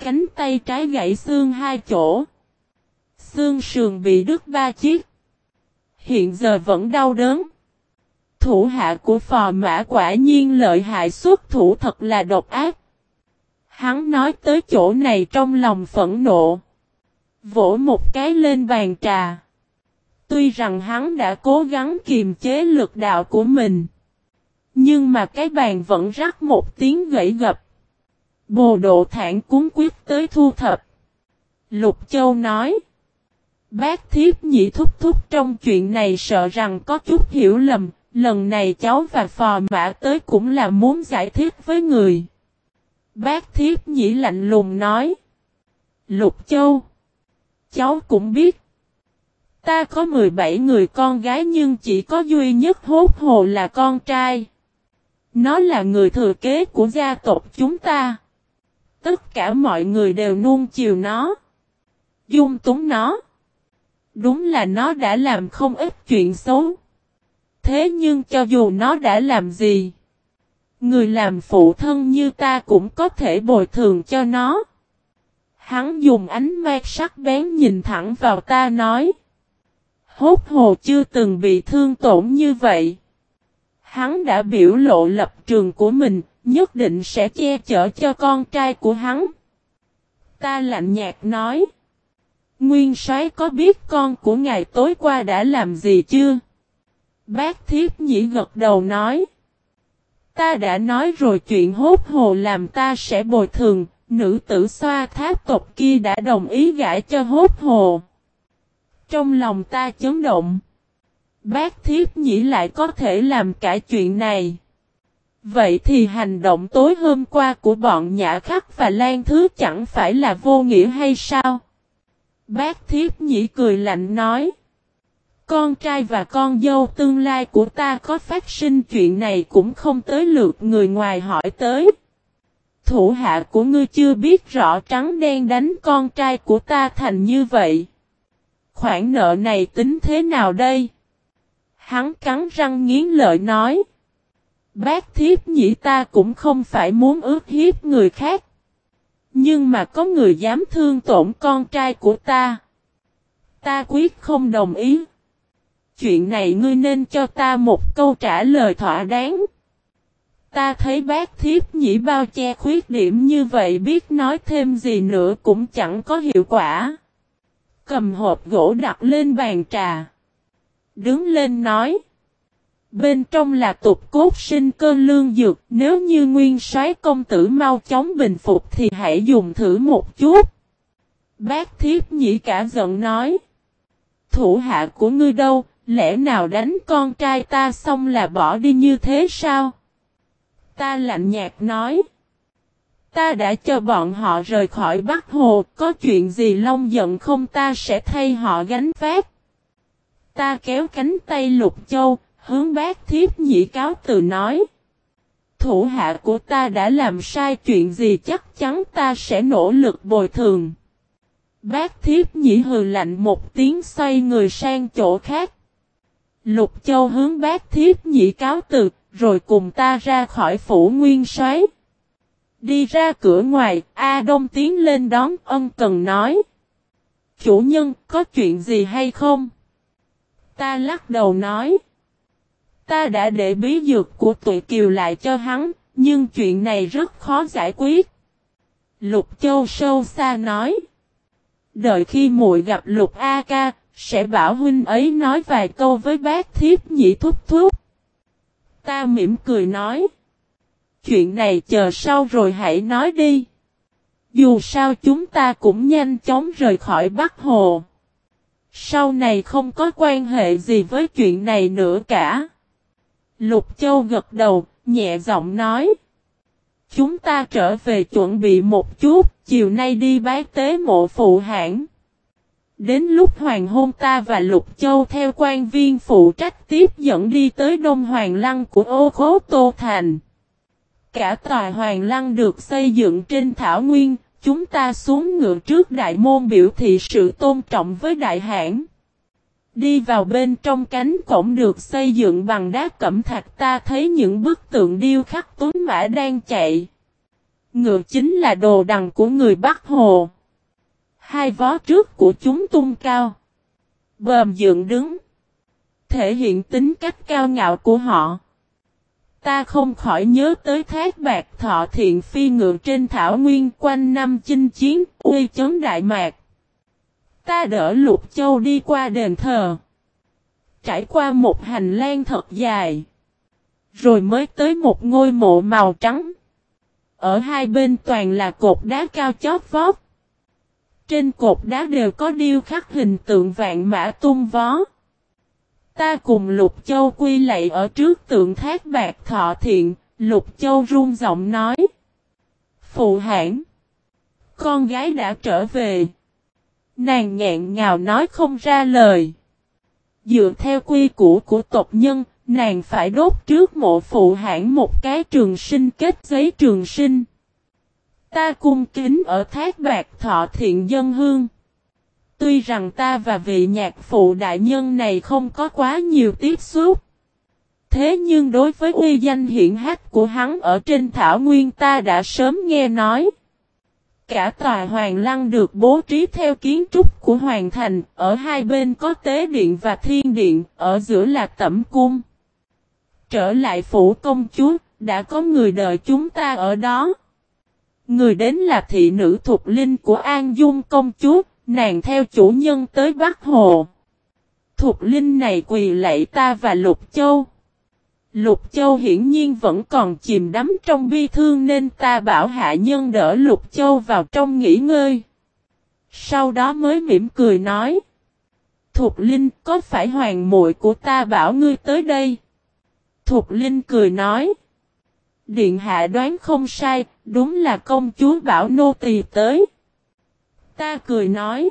cánh tay trái gãy xương hai chỗ. Xương sườn bị đứt ba chiếc. Hiện giờ vẫn đau đớn. Thủ hạ của phò mã quả nhiên lợi hại xuất thủ thật là độc ác. Hắn nói tới chỗ này trong lòng phẫn nộ. Vỗ một cái lên bàn trà. Tuy rằng hắn đã cố gắng kiềm chế lực đạo của mình. Nhưng mà cái bàn vẫn rắc một tiếng gãy gập. Bồ độ thản cúng quyết tới thu thập. Lục Châu nói. Bác thiếp nhị thúc thúc trong chuyện này sợ rằng có chút hiểu lầm. Lần này cháu và phò mã tới cũng là muốn giải thích với người. Bác thiếp nhị lạnh lùng nói. Lục Châu. Cháu cũng biết. Ta có 17 người con gái nhưng chỉ có duy nhất hốt hồ là con trai. Nó là người thừa kế của gia tộc chúng ta. Tất cả mọi người đều nuông chiều nó. Dung túng nó. Đúng là nó đã làm không ít chuyện xấu. Thế nhưng cho dù nó đã làm gì, người làm phụ thân như ta cũng có thể bồi thường cho nó. Hắn dùng ánh mắt sắc bén nhìn thẳng vào ta nói. Hốt hồ chưa từng bị thương tổn như vậy. Hắn đã biểu lộ lập trường của mình, nhất định sẽ che chở cho con trai của hắn. Ta lạnh nhạt nói. Nguyên soái có biết con của ngài tối qua đã làm gì chưa? Bác thiết nhĩ gật đầu nói. Ta đã nói rồi chuyện hốt hồ làm ta sẽ bồi thường, nữ tử xoa tháp tộc kia đã đồng ý gãi cho hốt hồ. Trong lòng ta chấn động. Bác thiết nhĩ lại có thể làm cả chuyện này. Vậy thì hành động tối hôm qua của bọn Nhã Khắc và Lan Thứ chẳng phải là vô nghĩa hay sao? Bác thiếp nhĩ cười lạnh nói. Con trai và con dâu tương lai của ta có phát sinh chuyện này cũng không tới lượt người ngoài hỏi tới. Thủ hạ của ngươi chưa biết rõ trắng đen đánh con trai của ta thành như vậy. Khoản nợ này tính thế nào đây? Hắn cắn răng nghiến lợi nói. Bác thiếp nhĩ ta cũng không phải muốn ước hiếp người khác. Nhưng mà có người dám thương tổn con trai của ta. Ta quyết không đồng ý. Chuyện này ngươi nên cho ta một câu trả lời thỏa đáng. Ta thấy bác thiếp nhĩ bao che khuyết điểm như vậy biết nói thêm gì nữa cũng chẳng có hiệu quả. Cầm hộp gỗ đặt lên bàn trà. Đứng lên nói. Bên trong là tục cốt sinh cơ lương dược, nếu như nguyên soái công tử mau chóng bình phục thì hãy dùng thử một chút. Bác thiếp nhĩ cả giận nói. Thủ hạ của ngươi đâu, lẽ nào đánh con trai ta xong là bỏ đi như thế sao? Ta lạnh nhạt nói. Ta đã cho bọn họ rời khỏi Bắc Hồ, có chuyện gì long giận không ta sẽ thay họ gánh vác. Ta kéo cánh tay Lục Châu, hướng bác thiếp nhị cáo từ nói. Thủ hạ của ta đã làm sai chuyện gì chắc chắn ta sẽ nỗ lực bồi thường. Bác thiếp nhị hừ lạnh một tiếng xoay người sang chỗ khác. Lục Châu hướng bác thiếp nhị cáo từ, rồi cùng ta ra khỏi phủ nguyên xoáy Đi ra cửa ngoài, A Đông tiến lên đón ân cần nói. Chủ nhân, có chuyện gì hay không? Ta lắc đầu nói. Ta đã để bí dược của tụi kiều lại cho hắn, nhưng chuyện này rất khó giải quyết. Lục Châu sâu xa nói. Đợi khi muội gặp Lục A Ca, sẽ bảo huynh ấy nói vài câu với bác thiếp nhị thúc thúc. Ta mỉm cười nói. Chuyện này chờ sau rồi hãy nói đi. Dù sao chúng ta cũng nhanh chóng rời khỏi Bắc Hồ. Sau này không có quan hệ gì với chuyện này nữa cả. Lục Châu gật đầu, nhẹ giọng nói. Chúng ta trở về chuẩn bị một chút, chiều nay đi bái tế mộ phụ hãng. Đến lúc hoàng hôn ta và Lục Châu theo quan viên phụ trách tiếp dẫn đi tới Đông Hoàng Lăng của ô khố Tô Thành. Cả tòa Hoàng Lăng được xây dựng trên Thảo Nguyên, chúng ta xuống ngựa trước đại môn biểu thị sự tôn trọng với đại hãn. Đi vào bên trong cánh cổng được xây dựng bằng đá cẩm thạch ta thấy những bức tượng điêu khắc tuấn mã đang chạy. Ngựa chính là đồ đằng của người Bắc Hồ. Hai vó trước của chúng tung cao. Bờm dựng đứng. Thể hiện tính cách cao ngạo của họ. Ta không khỏi nhớ tới thác bạc thọ thiện phi ngựa trên thảo nguyên quanh năm chinh chiến, uy chấn đại mạc. Ta đỡ lục châu đi qua đền thờ. Trải qua một hành lang thật dài. Rồi mới tới một ngôi mộ màu trắng. Ở hai bên toàn là cột đá cao chót vót. Trên cột đá đều có điêu khắc hình tượng vạn mã tung vó. Ta cùng Lục Châu quy lạy ở trước tượng thác bạc thọ thiện, Lục Châu run giọng nói. Phụ hãng. Con gái đã trở về. Nàng nhẹn ngào nói không ra lời. Dựa theo quy củ của tộc nhân, nàng phải đốt trước mộ phụ hãng một cái trường sinh kết giấy trường sinh. Ta cung kính ở thác bạc thọ thiện dân hương. Tuy rằng ta và vị nhạc phụ đại nhân này không có quá nhiều tiếp xúc. Thế nhưng đối với uy danh hiển hách của hắn ở trên thảo nguyên ta đã sớm nghe nói. Cả tòa hoàng lăng được bố trí theo kiến trúc của hoàng thành, ở hai bên có tế điện và thiên điện, ở giữa là tẩm cung. Trở lại phủ công chúa, đã có người đợi chúng ta ở đó. Người đến là thị nữ thuộc linh của An Dung công chúa, nàng theo chủ nhân tới Bắc Hồ. Thuộc linh này quỳ lạy ta và Lục Châu. Lục Châu hiển nhiên vẫn còn chìm đắm trong bi thương nên ta bảo hạ nhân đỡ Lục Châu vào trong nghỉ ngơi. Sau đó mới mỉm cười nói. Thục Linh có phải hoàng muội của ta bảo ngươi tới đây? Thục Linh cười nói. Điện hạ đoán không sai, đúng là công chúa bảo nô tỳ tới. Ta cười nói.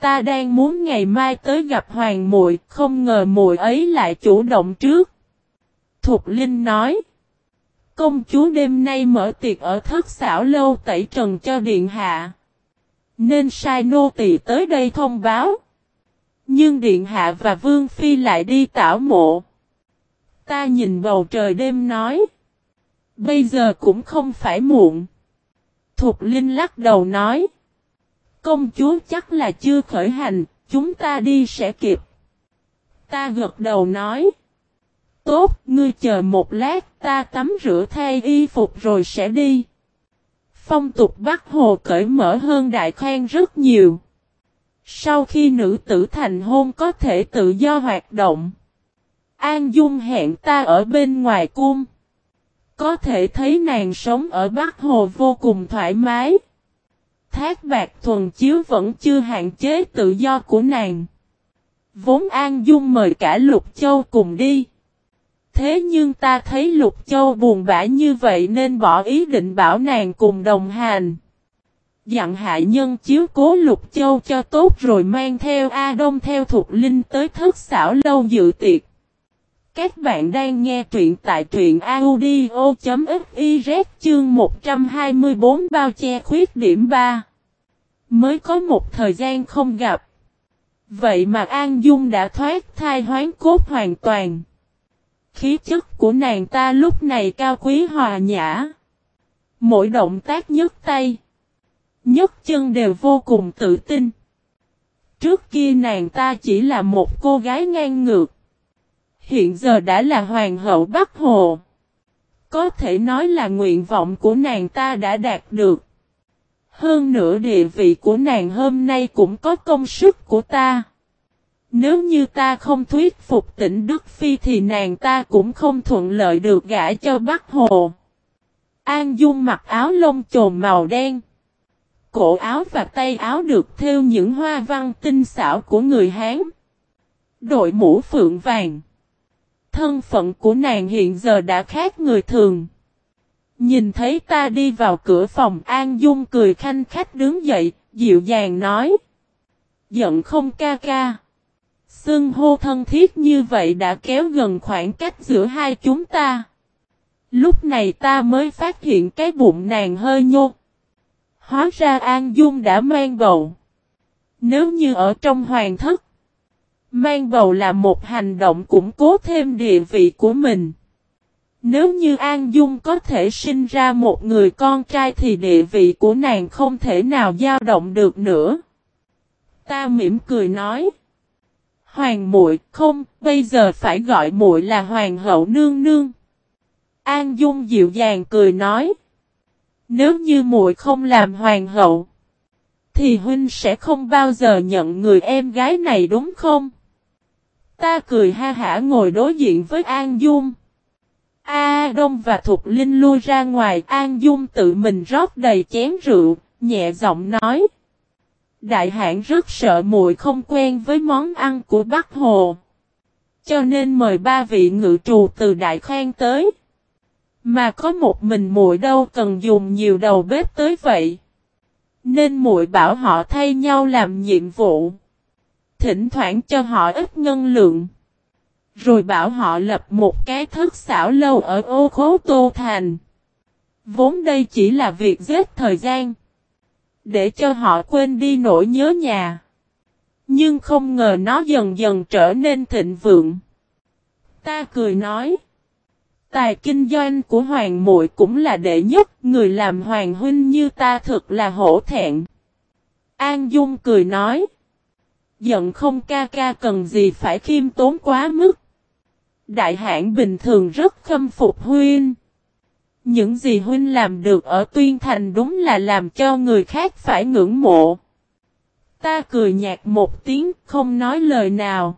Ta đang muốn ngày mai tới gặp hoàng muội, không ngờ muội ấy lại chủ động trước. Thục Linh nói. Công chúa đêm nay mở tiệc ở thất xảo lâu tẩy trần cho điện hạ. Nên sai nô tỳ tới đây thông báo. Nhưng điện hạ và vương phi lại đi tảo mộ. Ta nhìn bầu trời đêm nói. Bây giờ cũng không phải muộn. Thục Linh lắc đầu nói. Công chúa chắc là chưa khởi hành, chúng ta đi sẽ kịp. Ta gật đầu nói. Tốt, ngươi chờ một lát, ta tắm rửa thay y phục rồi sẽ đi. Phong tục Bắc Hồ cởi mở hơn Đại Khang rất nhiều. Sau khi nữ tử thành hôn có thể tự do hoạt động. An Dung hẹn ta ở bên ngoài cung. Có thể thấy nàng sống ở Bắc Hồ vô cùng thoải mái. Thác bạc thuần chiếu vẫn chưa hạn chế tự do của nàng. Vốn An Dung mời cả Lục Châu cùng đi. Thế nhưng ta thấy Lục Châu buồn bã như vậy nên bỏ ý định bảo nàng cùng đồng hành. Dặn hạ nhân chiếu cố Lục Châu cho tốt rồi mang theo A Đông theo thuộc Linh tới thất xảo lâu dự tiệc. Các bạn đang nghe truyện tại truyện audio.fiz chương 124 bao che khuyết điểm 3. Mới có một thời gian không gặp. Vậy mà An Dung đã thoát thai hoán cốt hoàn toàn. Khí chất của nàng ta lúc này cao quý hòa nhã. Mỗi động tác nhấc tay, nhấc chân đều vô cùng tự tin. Trước kia nàng ta chỉ là một cô gái ngang ngược. Hiện giờ đã là hoàng hậu Bắc Hồ. Có thể nói là nguyện vọng của nàng ta đã đạt được. Hơn nữa địa vị của nàng hôm nay cũng có công sức của ta. Nếu như ta không thuyết phục tỉnh Đức Phi thì nàng ta cũng không thuận lợi được gả cho Bắc Hồ. An Dung mặc áo lông trồn màu đen. Cổ áo và tay áo được thêu những hoa văn tinh xảo của người Hán. Đội mũ phượng vàng. Thân phận của nàng hiện giờ đã khác người thường. Nhìn thấy ta đi vào cửa phòng An Dung cười khanh khách đứng dậy, dịu dàng nói. Giận không ca ca. Xưng hô thân thiết như vậy đã kéo gần khoảng cách giữa hai chúng ta. Lúc này ta mới phát hiện cái bụng nàng hơi nhô. Hóa ra An Dung đã mang bầu. Nếu như ở trong hoàng thất, mang bầu là một hành động củng cố thêm địa vị của mình. Nếu như An Dung có thể sinh ra một người con trai thì địa vị của nàng không thể nào dao động được nữa. Ta mỉm cười nói. Hoàng muội không, bây giờ phải gọi muội là hoàng hậu nương nương. An Dung dịu dàng cười nói. Nếu như muội không làm hoàng hậu, thì huynh sẽ không bao giờ nhận người em gái này đúng không? Ta cười ha hả ngồi đối diện với An Dung. A Đông và Thục Linh lui ra ngoài, An Dung tự mình rót đầy chén rượu, nhẹ giọng nói. Đại hãn rất sợ muội không quen với món ăn của Bắc Hồ. Cho nên mời ba vị ngự trù từ Đại Khang tới. Mà có một mình muội đâu cần dùng nhiều đầu bếp tới vậy. Nên muội bảo họ thay nhau làm nhiệm vụ. Thỉnh thoảng cho họ ít ngân lượng. Rồi bảo họ lập một cái thức xảo lâu ở ô khố Tô Thành. Vốn đây chỉ là việc giết thời gian. Để cho họ quên đi nỗi nhớ nhà. Nhưng không ngờ nó dần dần trở nên thịnh vượng. Ta cười nói. Tài kinh doanh của hoàng muội cũng là đệ nhất, người làm hoàng huynh như ta thực là hổ thẹn. An Dung cười nói. Giận không ca ca cần gì phải khiêm tốn quá mức. Đại hãn bình thường rất khâm phục huynh. Những gì huynh làm được ở tuyên thành đúng là làm cho người khác phải ngưỡng mộ. Ta cười nhạt một tiếng không nói lời nào.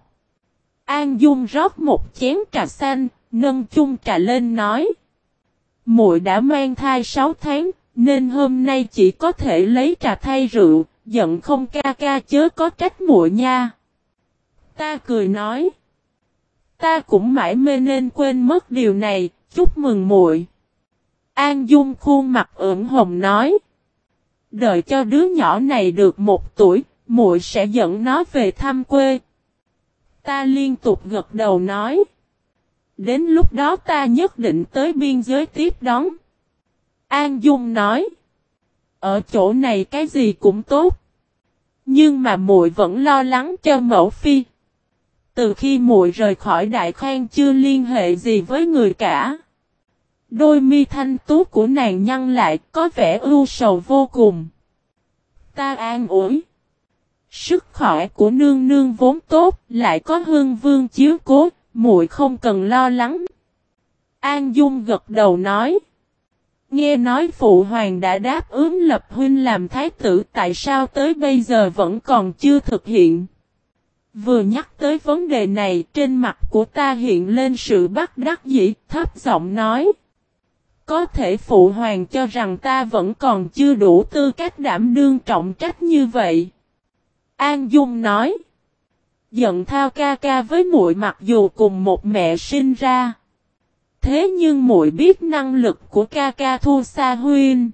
An Dung rót một chén trà xanh, nâng chung trà lên nói. muội đã mang thai 6 tháng, nên hôm nay chỉ có thể lấy trà thay rượu, giận không ca ca chớ có trách muội nha. Ta cười nói. Ta cũng mãi mê nên quên mất điều này, chúc mừng muội. An Dung khuôn mặt ửng hồng nói. Đợi cho đứa nhỏ này được một tuổi, muội sẽ dẫn nó về thăm quê. Ta liên tục gật đầu nói. Đến lúc đó ta nhất định tới biên giới tiếp đón. An Dung nói. Ở chỗ này cái gì cũng tốt. Nhưng mà muội vẫn lo lắng cho mẫu phi. Từ khi muội rời khỏi đại khang chưa liên hệ gì với người cả. Đôi mi thanh tú của nàng nhăn lại có vẻ ưu sầu vô cùng. Ta an ủi. Sức khỏe của nương nương vốn tốt, lại có hương vương chiếu cố, muội không cần lo lắng. An Dung gật đầu nói. Nghe nói phụ hoàng đã đáp ứng lập huynh làm thái tử tại sao tới bây giờ vẫn còn chưa thực hiện. Vừa nhắc tới vấn đề này trên mặt của ta hiện lên sự bắt đắc dĩ thấp giọng nói. Có thể phụ hoàng cho rằng ta vẫn còn chưa đủ tư cách đảm đương trọng trách như vậy. An Dung nói. Giận thao ca ca với muội mặc dù cùng một mẹ sinh ra. Thế nhưng muội biết năng lực của ca ca thua xa huynh.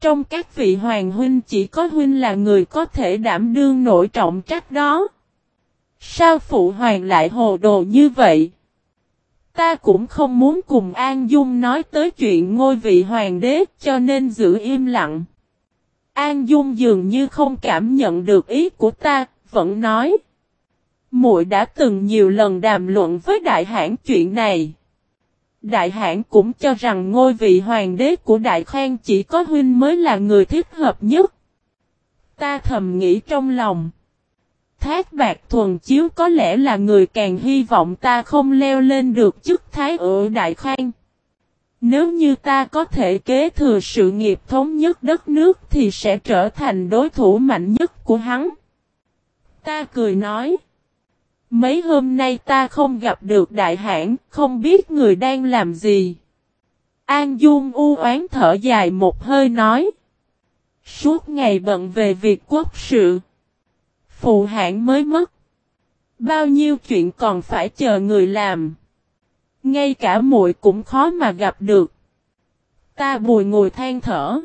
Trong các vị hoàng huynh chỉ có huynh là người có thể đảm đương nổi trọng trách đó. Sao phụ hoàng lại hồ đồ như vậy? Ta cũng không muốn cùng An Dung nói tới chuyện ngôi vị hoàng đế cho nên giữ im lặng. An Dung dường như không cảm nhận được ý của ta, vẫn nói. Muội đã từng nhiều lần đàm luận với đại hãn chuyện này. Đại hãn cũng cho rằng ngôi vị hoàng đế của Đại Khang chỉ có huynh mới là người thích hợp nhất. Ta thầm nghĩ trong lòng. Thác bạc thuần chiếu có lẽ là người càng hy vọng ta không leo lên được chức thái ở Đại Khang. Nếu như ta có thể kế thừa sự nghiệp thống nhất đất nước thì sẽ trở thành đối thủ mạnh nhất của hắn. Ta cười nói. Mấy hôm nay ta không gặp được đại hãn, không biết người đang làm gì. An Dung u oán thở dài một hơi nói. Suốt ngày bận về việc quốc sự. Phụ hãng mới mất. Bao nhiêu chuyện còn phải chờ người làm. Ngay cả muội cũng khó mà gặp được. Ta bùi ngồi than thở.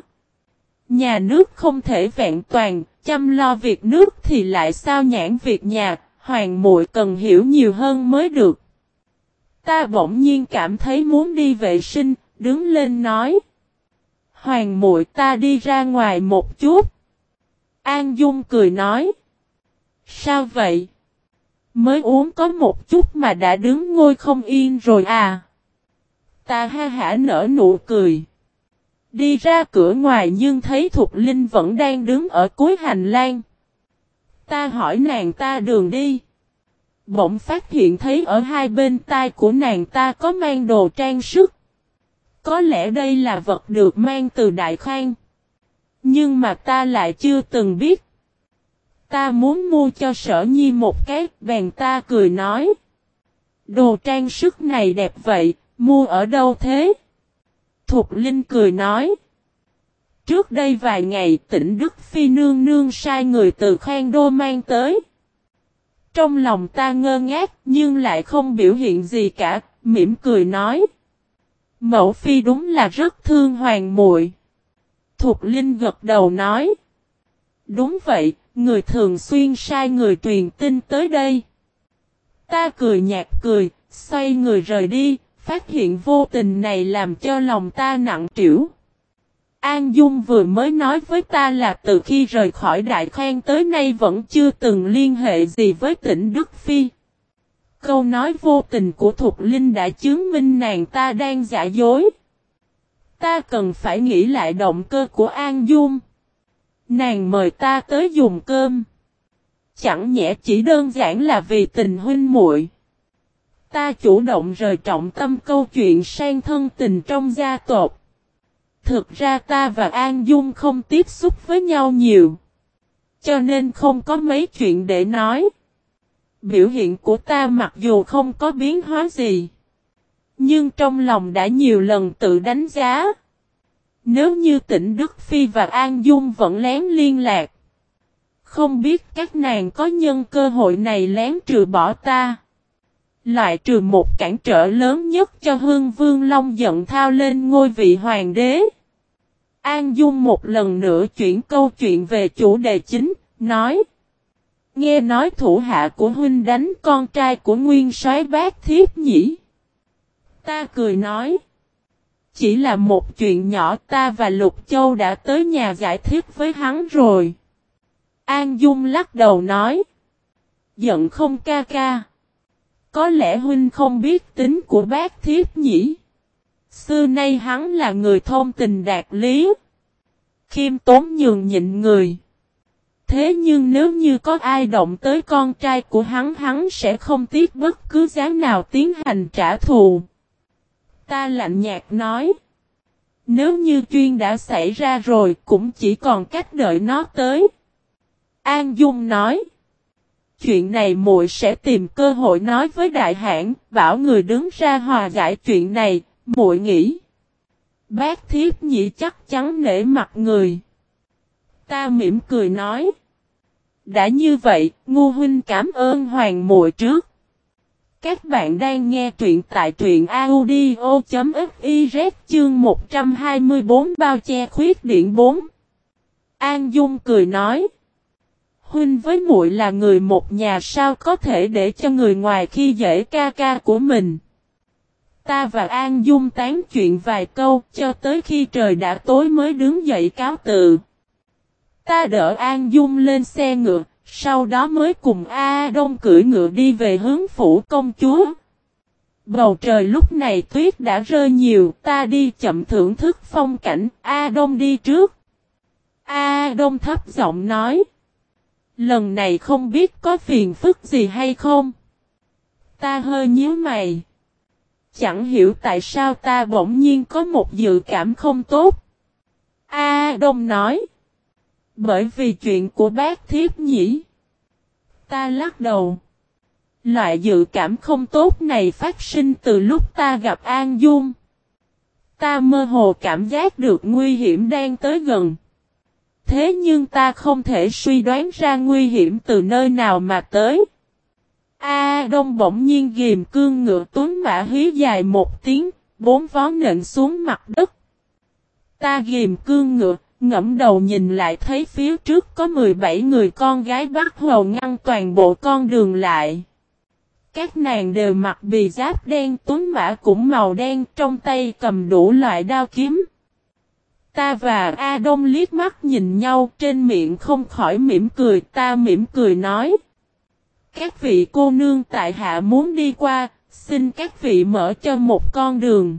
Nhà nước không thể vẹn toàn, chăm lo việc nước thì lại sao nhãn việc nhà, hoàng muội cần hiểu nhiều hơn mới được. Ta bỗng nhiên cảm thấy muốn đi vệ sinh, đứng lên nói. Hoàng muội ta đi ra ngoài một chút. An Dung cười nói. Sao vậy? Mới uống có một chút mà đã đứng ngôi không yên rồi à? ta ha hả nở nụ cười. Đi ra cửa ngoài nhưng thấy Thục Linh vẫn đang đứng ở cuối hành lang. Ta hỏi nàng ta đường đi. Bỗng phát hiện thấy ở hai bên tai của nàng ta có mang đồ trang sức. Có lẽ đây là vật được mang từ Đại Khang. Nhưng mà ta lại chưa từng biết. Ta muốn mua cho sở nhi một cái, bèn ta cười nói. Đồ trang sức này đẹp vậy, mua ở đâu thế? Thục Linh cười nói. Trước đây vài ngày tỉnh Đức Phi nương nương sai người từ khang đô mang tới. Trong lòng ta ngơ ngác nhưng lại không biểu hiện gì cả, mỉm cười nói. Mẫu Phi đúng là rất thương hoàng muội. Thục Linh gật đầu nói. Đúng vậy, người thường xuyên sai người truyền tin tới đây. Ta cười nhạt cười, xoay người rời đi, phát hiện vô tình này làm cho lòng ta nặng trĩu. An Dung vừa mới nói với ta là từ khi rời khỏi Đại Khang tới nay vẫn chưa từng liên hệ gì với tỉnh Đức Phi. Câu nói vô tình của Thục Linh đã chứng minh nàng ta đang giả dối. Ta cần phải nghĩ lại động cơ của An Dung. Nàng mời ta tới dùng cơm. Chẳng nhẽ chỉ đơn giản là vì tình huynh muội. Ta chủ động rời trọng tâm câu chuyện sang thân tình trong gia tộc. Thực ra ta và An Dung không tiếp xúc với nhau nhiều. Cho nên không có mấy chuyện để nói. Biểu hiện của ta mặc dù không có biến hóa gì. Nhưng trong lòng đã nhiều lần tự đánh giá. Nếu như tỉnh Đức Phi và An Dung vẫn lén liên lạc. Không biết các nàng có nhân cơ hội này lén trừ bỏ ta. lại trừ một cản trở lớn nhất cho hương vương Long giận thao lên ngôi vị hoàng đế. An Dung một lần nữa chuyển câu chuyện về chủ đề chính, nói. Nghe nói thủ hạ của huynh đánh con trai của nguyên soái bác thiếp nhỉ. Ta cười nói. Chỉ là một chuyện nhỏ, ta và Lục Châu đã tới nhà giải thích với hắn rồi. An Dung lắc đầu nói. Giận không ca ca. Có lẽ huynh không biết tính của bác thiếp nhỉ. Xưa nay hắn là người thông tình đạt lý. Khiêm tốn nhường nhịn người. Thế nhưng nếu như có ai động tới con trai của hắn hắn sẽ không tiếc bất cứ giá nào tiến hành trả thù. Ta lạnh nhạt nói. Nếu như chuyên đã xảy ra rồi cũng chỉ còn cách đợi nó tới. An Dung nói. Chuyện này muội sẽ tìm cơ hội nói với đại hãn, bảo người đứng ra hòa giải chuyện này, muội nghĩ. Bác thiếp nhị chắc chắn nể mặt người. Ta mỉm cười nói. Đã như vậy, ngu huynh cảm ơn hoàng muội trước. Các bạn đang nghe truyện tại truyện audio.fiz chương 124 bao che khuyết điện 4. An Dung cười nói. Huynh với muội là người một nhà sao có thể để cho người ngoài khi dễ ca ca của mình. Ta và An Dung tán chuyện vài câu cho tới khi trời đã tối mới đứng dậy cáo tự. Ta đỡ An Dung lên xe ngựa, sau đó mới cùng A Đông cưỡi ngựa đi về hướng phủ công chúa. Bầu trời lúc này tuyết đã rơi nhiều, ta đi chậm thưởng thức phong cảnh, A Đông đi trước. A Đông thấp giọng nói. Lần này không biết có phiền phức gì hay không? Ta hơi nhíu mày. Chẳng hiểu tại sao ta bỗng nhiên có một dự cảm không tốt. A Đông nói. Bởi vì chuyện của bác thiếp nhỉ. Ta lắc đầu. Loại dự cảm không tốt này phát sinh từ lúc ta gặp An Dung. Ta mơ hồ cảm giác được nguy hiểm đang tới gần. Thế nhưng ta không thể suy đoán ra nguy hiểm từ nơi nào mà tới. A Đông bỗng nhiên ghiềm cương ngựa tuấn mã hí dài một tiếng, bốn vó nện xuống mặt đất. Ta ghiềm cương ngựa, ngẫm đầu nhìn lại thấy phía trước có 17 người con gái bắt hầu ngăn toàn bộ con đường lại. Các nàng đều mặc bì giáp đen tuấn mã cũng màu đen trong tay cầm đủ loại đao kiếm. Ta và A Đông liếc mắt nhìn nhau trên miệng không khỏi mỉm cười ta mỉm cười nói. Các vị cô nương tại hạ muốn đi qua, xin các vị mở cho một con đường.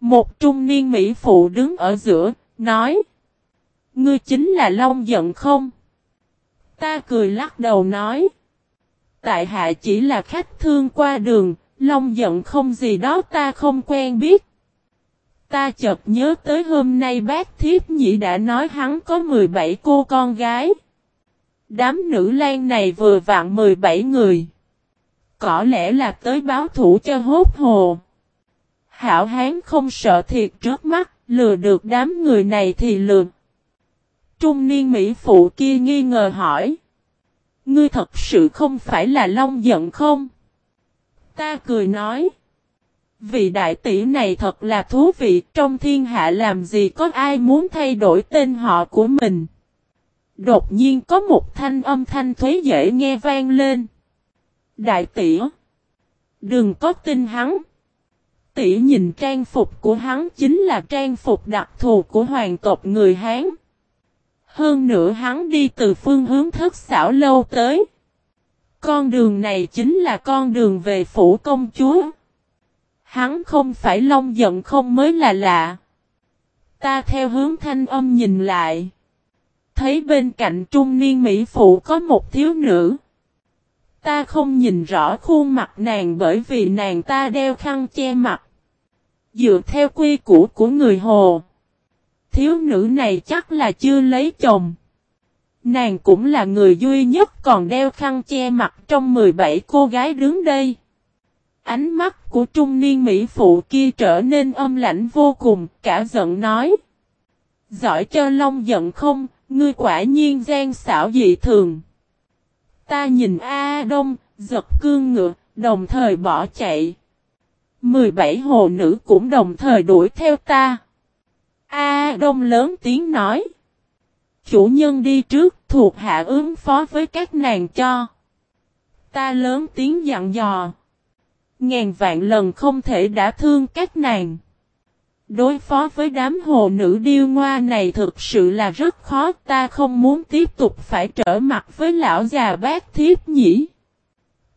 Một trung niên Mỹ phụ đứng ở giữa, nói. Ngươi chính là Long giận không? Ta cười lắc đầu nói. Tại hạ chỉ là khách thương qua đường, Long giận không gì đó ta không quen biết. Ta chợt nhớ tới hôm nay bác thiếp nhị đã nói hắn có 17 cô con gái. Đám nữ lang này vừa vặn 17 người. Có lẽ là tới báo thủ cho hốt hồ. Hảo hán không sợ thiệt trước mắt, lừa được đám người này thì lừa. Trung niên Mỹ phụ kia nghi ngờ hỏi. Ngươi thật sự không phải là Long giận không? Ta cười nói. Vị đại tỷ này thật là thú vị, trong thiên hạ làm gì có ai muốn thay đổi tên họ của mình. Đột nhiên có một thanh âm thanh thuế dễ nghe vang lên. Đại tỷ, đừng có tin hắn. Tỷ nhìn trang phục của hắn chính là trang phục đặc thù của hoàng tộc người Hán. Hơn nữa hắn đi từ phương hướng thất xảo lâu tới. Con đường này chính là con đường về phủ công chúa. Hắn không phải long giận không mới là lạ. Ta theo hướng thanh âm nhìn lại. Thấy bên cạnh trung niên Mỹ Phụ có một thiếu nữ. Ta không nhìn rõ khuôn mặt nàng bởi vì nàng ta đeo khăn che mặt. Dựa theo quy củ của người Hồ. Thiếu nữ này chắc là chưa lấy chồng. Nàng cũng là người duy nhất còn đeo khăn che mặt trong 17 cô gái đứng đây. Ánh mắt của trung niên Mỹ phụ kia trở nên âm lãnh vô cùng, cả giận nói. Giỏi cho Long giận không, ngươi quả nhiên gian xảo dị thường. Ta nhìn A Đông, giật cương ngựa, đồng thời bỏ chạy. 17 hồ nữ cũng đồng thời đuổi theo ta. A Đông lớn tiếng nói. Chủ nhân đi trước, thuộc hạ ứng phó với các nàng cho. Ta lớn tiếng dặn dò. Ngàn vạn lần không thể đã thương các nàng. Đối phó với đám hồ nữ điêu ngoa này thực sự là rất khó ta không muốn tiếp tục phải trở mặt với lão già bác thiếp nhỉ.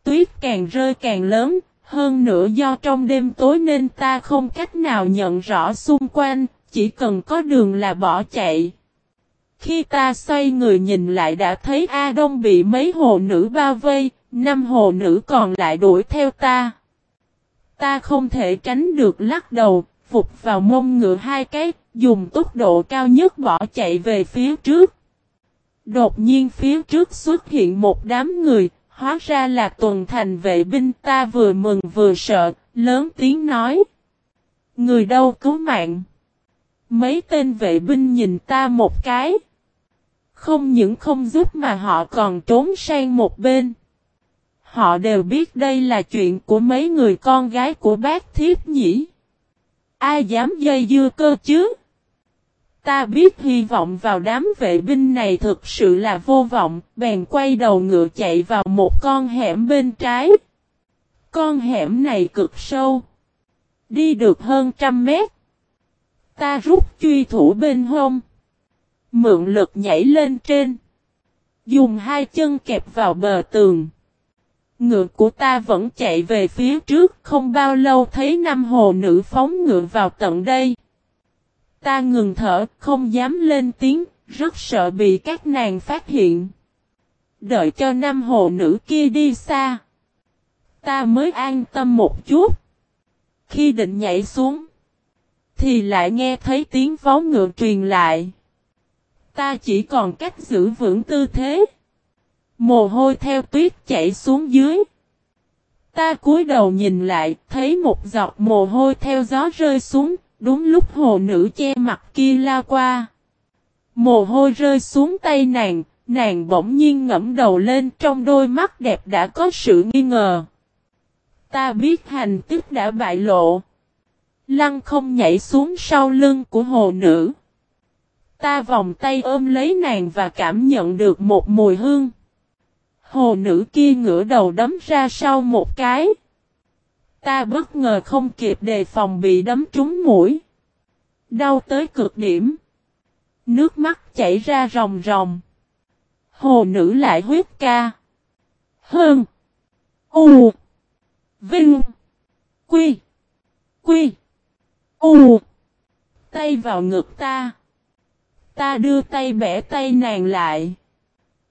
Tuyết càng rơi càng lớn, hơn nữa do trong đêm tối nên ta không cách nào nhận rõ xung quanh, chỉ cần có đường là bỏ chạy. Khi ta xoay người nhìn lại đã thấy A Đông bị mấy hồ nữ bao vây, năm hồ nữ còn lại đuổi theo ta. Ta không thể tránh được lắc đầu, phục vào mông ngựa hai cái, dùng tốc độ cao nhất bỏ chạy về phía trước. Đột nhiên phía trước xuất hiện một đám người, hóa ra là tuần thành vệ binh ta vừa mừng vừa sợ, lớn tiếng nói. Người đâu cứu mạng? Mấy tên vệ binh nhìn ta một cái. Không những không giúp mà họ còn trốn sang một bên. Họ đều biết đây là chuyện của mấy người con gái của bác thiếp nhỉ. Ai dám dây dưa cơ chứ? Ta biết hy vọng vào đám vệ binh này thực sự là vô vọng, bèn quay đầu ngựa chạy vào một con hẻm bên trái. Con hẻm này cực sâu. Đi được hơn trăm mét. Ta rút truy thủ bên hông. Mượn lực nhảy lên trên. Dùng hai chân kẹp vào bờ tường. Ngựa của ta vẫn chạy về phía trước, không bao lâu thấy năm hồ nữ phóng ngựa vào tận đây. Ta ngừng thở, không dám lên tiếng, rất sợ bị các nàng phát hiện. Đợi cho năm hồ nữ kia đi xa. Ta mới an tâm một chút. Khi định nhảy xuống, thì lại nghe thấy tiếng vó ngựa truyền lại. Ta chỉ còn cách giữ vững tư thế. Mồ hôi theo tuyết chảy xuống dưới. Ta cúi đầu nhìn lại, thấy một giọt mồ hôi theo gió rơi xuống, đúng lúc hồ nữ che mặt kia lao qua. Mồ hôi rơi xuống tay nàng, nàng bỗng nhiên ngẫm đầu lên trong đôi mắt đẹp đã có sự nghi ngờ. Ta biết hành tích đã bại lộ. Lăng không nhảy xuống sau lưng của hồ nữ. Ta vòng tay ôm lấy nàng và cảm nhận được một mùi hương. Hồ nữ kia ngửa đầu đấm ra sau một cái. Ta bất ngờ không kịp đề phòng bị đấm trúng mũi. Đau tới cực điểm. Nước mắt chảy ra ròng ròng. Hồ nữ lại huyết ca. Hơn. U. Vinh. Quy. Quy. U. Tay vào ngực ta. Ta đưa tay bẻ tay nàng lại.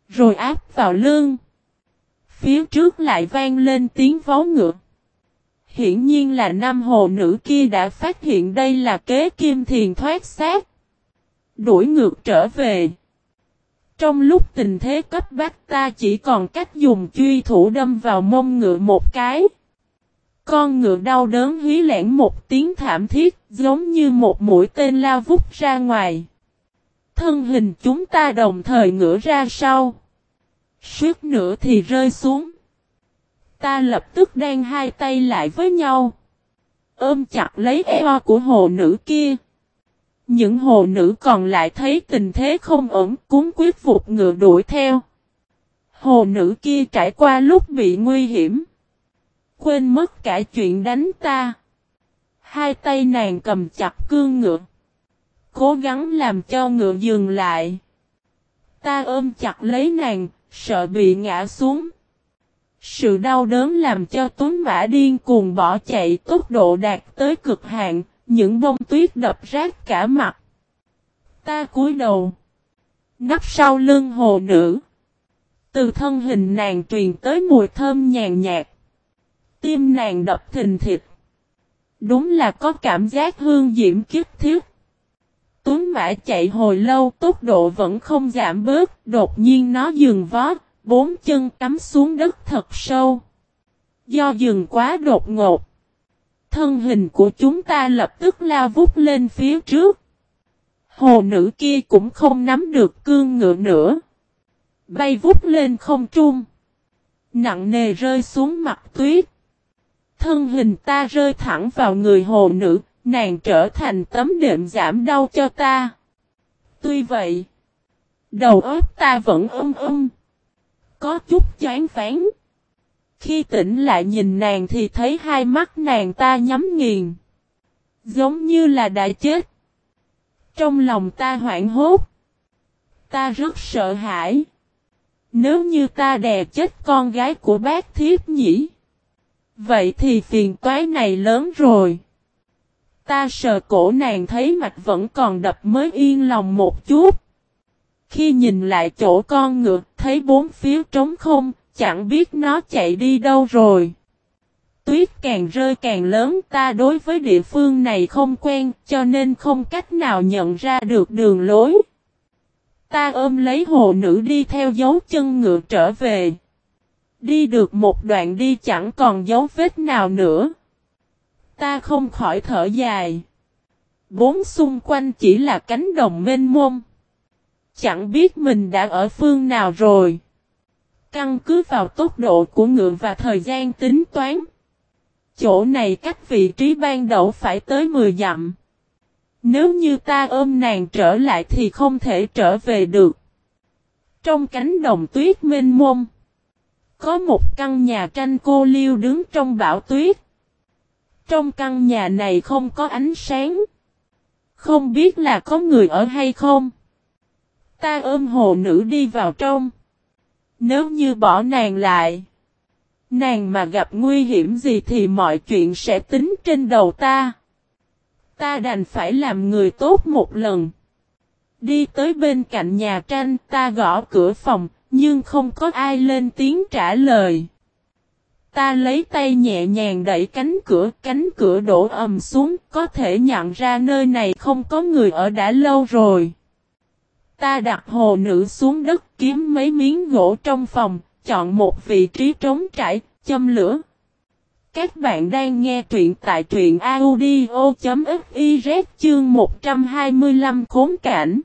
Rồi áp vào lưng. Phía trước lại vang lên tiếng vó ngựa. Hiển nhiên là nam hồ nữ kia đã phát hiện đây là kế kim thiền thoát xác. Đuổi ngược trở về. Trong lúc tình thế cấp bách ta chỉ còn cách dùng truy thủ đâm vào mông ngựa một cái. Con ngựa đau đớn hí lẻn một tiếng thảm thiết, giống như một mũi tên lao vút ra ngoài. Thân hình chúng ta đồng thời ngửa ra sau. Suốt nữa thì rơi xuống. Ta lập tức đan hai tay lại với nhau. Ôm chặt lấy eo của hồ nữ kia. Những hồ nữ còn lại thấy tình thế không ổn cúng quyết vụt ngựa đuổi theo. Hồ nữ kia trải qua lúc bị nguy hiểm. Quên mất cả chuyện đánh ta. Hai tay nàng cầm chặt cương ngựa. Cố gắng làm cho ngựa dừng lại. Ta ôm chặt lấy nàng, sợ bị ngã xuống. Sự đau đớn làm cho tuấn mã điên cuồng bỏ chạy tốc độ đạt tới cực hạn, những bông tuyết đập rác cả mặt. Ta cúi đầu. Nắp sau lưng hồ nữ. Từ thân hình nàng truyền tới mùi thơm nhàn nhạt. Tim nàng đập thình thịt. Đúng là có cảm giác hương diễm kiếp thiết. Tuấn mã chạy hồi lâu tốc độ vẫn không giảm bớt, đột nhiên nó dừng vó, bốn chân cắm xuống đất thật sâu. Do dừng quá đột ngột, thân hình của chúng ta lập tức lao vút lên phía trước. Hồ nữ kia cũng không nắm được cương ngựa nữa. Bay vút lên không trung. Nặng nề rơi xuống mặt tuyết. Thân hình ta rơi thẳng vào người hồ nữ, nàng trở thành tấm đệm giảm đau cho ta. Tuy vậy, đầu óc ta vẫn âm âm. Có chút chán phán. Khi tỉnh lại nhìn nàng thì thấy hai mắt nàng ta nhắm nghiền. Giống như là đã chết. Trong lòng ta hoảng hốt. Ta rất sợ hãi. Nếu như ta đè chết con gái của bác thiếp nhỉ? Vậy thì phiền toái này lớn rồi. Ta sờ cổ nàng thấy mạch vẫn còn đập mới yên lòng một chút. Khi nhìn lại chỗ con ngựa, thấy bốn phía trống không, chẳng biết nó chạy đi đâu rồi. Tuyết càng rơi càng lớn ta đối với địa phương này không quen cho nên không cách nào nhận ra được đường lối. Ta ôm lấy hồ nữ đi theo dấu chân ngựa trở về. Đi được một đoạn đi chẳng còn dấu vết nào nữa. Ta không khỏi thở dài. Bốn xung quanh chỉ là cánh đồng mênh mông. Chẳng biết mình đã ở phương nào rồi. Căn cứ vào tốc độ của ngựa và thời gian tính toán. Chỗ này cách vị trí ban đầu phải tới 10 dặm. Nếu như ta ôm nàng trở lại thì không thể trở về được. Trong cánh đồng tuyết mênh mông. Có một căn nhà tranh cô liêu đứng trong bão tuyết. Trong căn nhà này không có ánh sáng. Không biết là có người ở hay không. Ta ôm hồ nữ đi vào trong. Nếu như bỏ nàng lại. Nàng mà gặp nguy hiểm gì thì mọi chuyện sẽ tính trên đầu ta. Ta đành phải làm người tốt một lần. Đi tới bên cạnh nhà tranh ta gõ cửa phòng, nhưng không có ai lên tiếng trả lời. Ta lấy tay nhẹ nhàng đẩy cánh cửa, cánh cửa đổ ầm xuống, có thể nhận ra nơi này không có người ở đã lâu rồi. Ta đặt hồ nữ xuống đất kiếm mấy miếng gỗ trong phòng, chọn một vị trí trống trải, châm lửa. Các bạn đang nghe truyện tại truyện audio.fiz chương 125 khốn cảnh.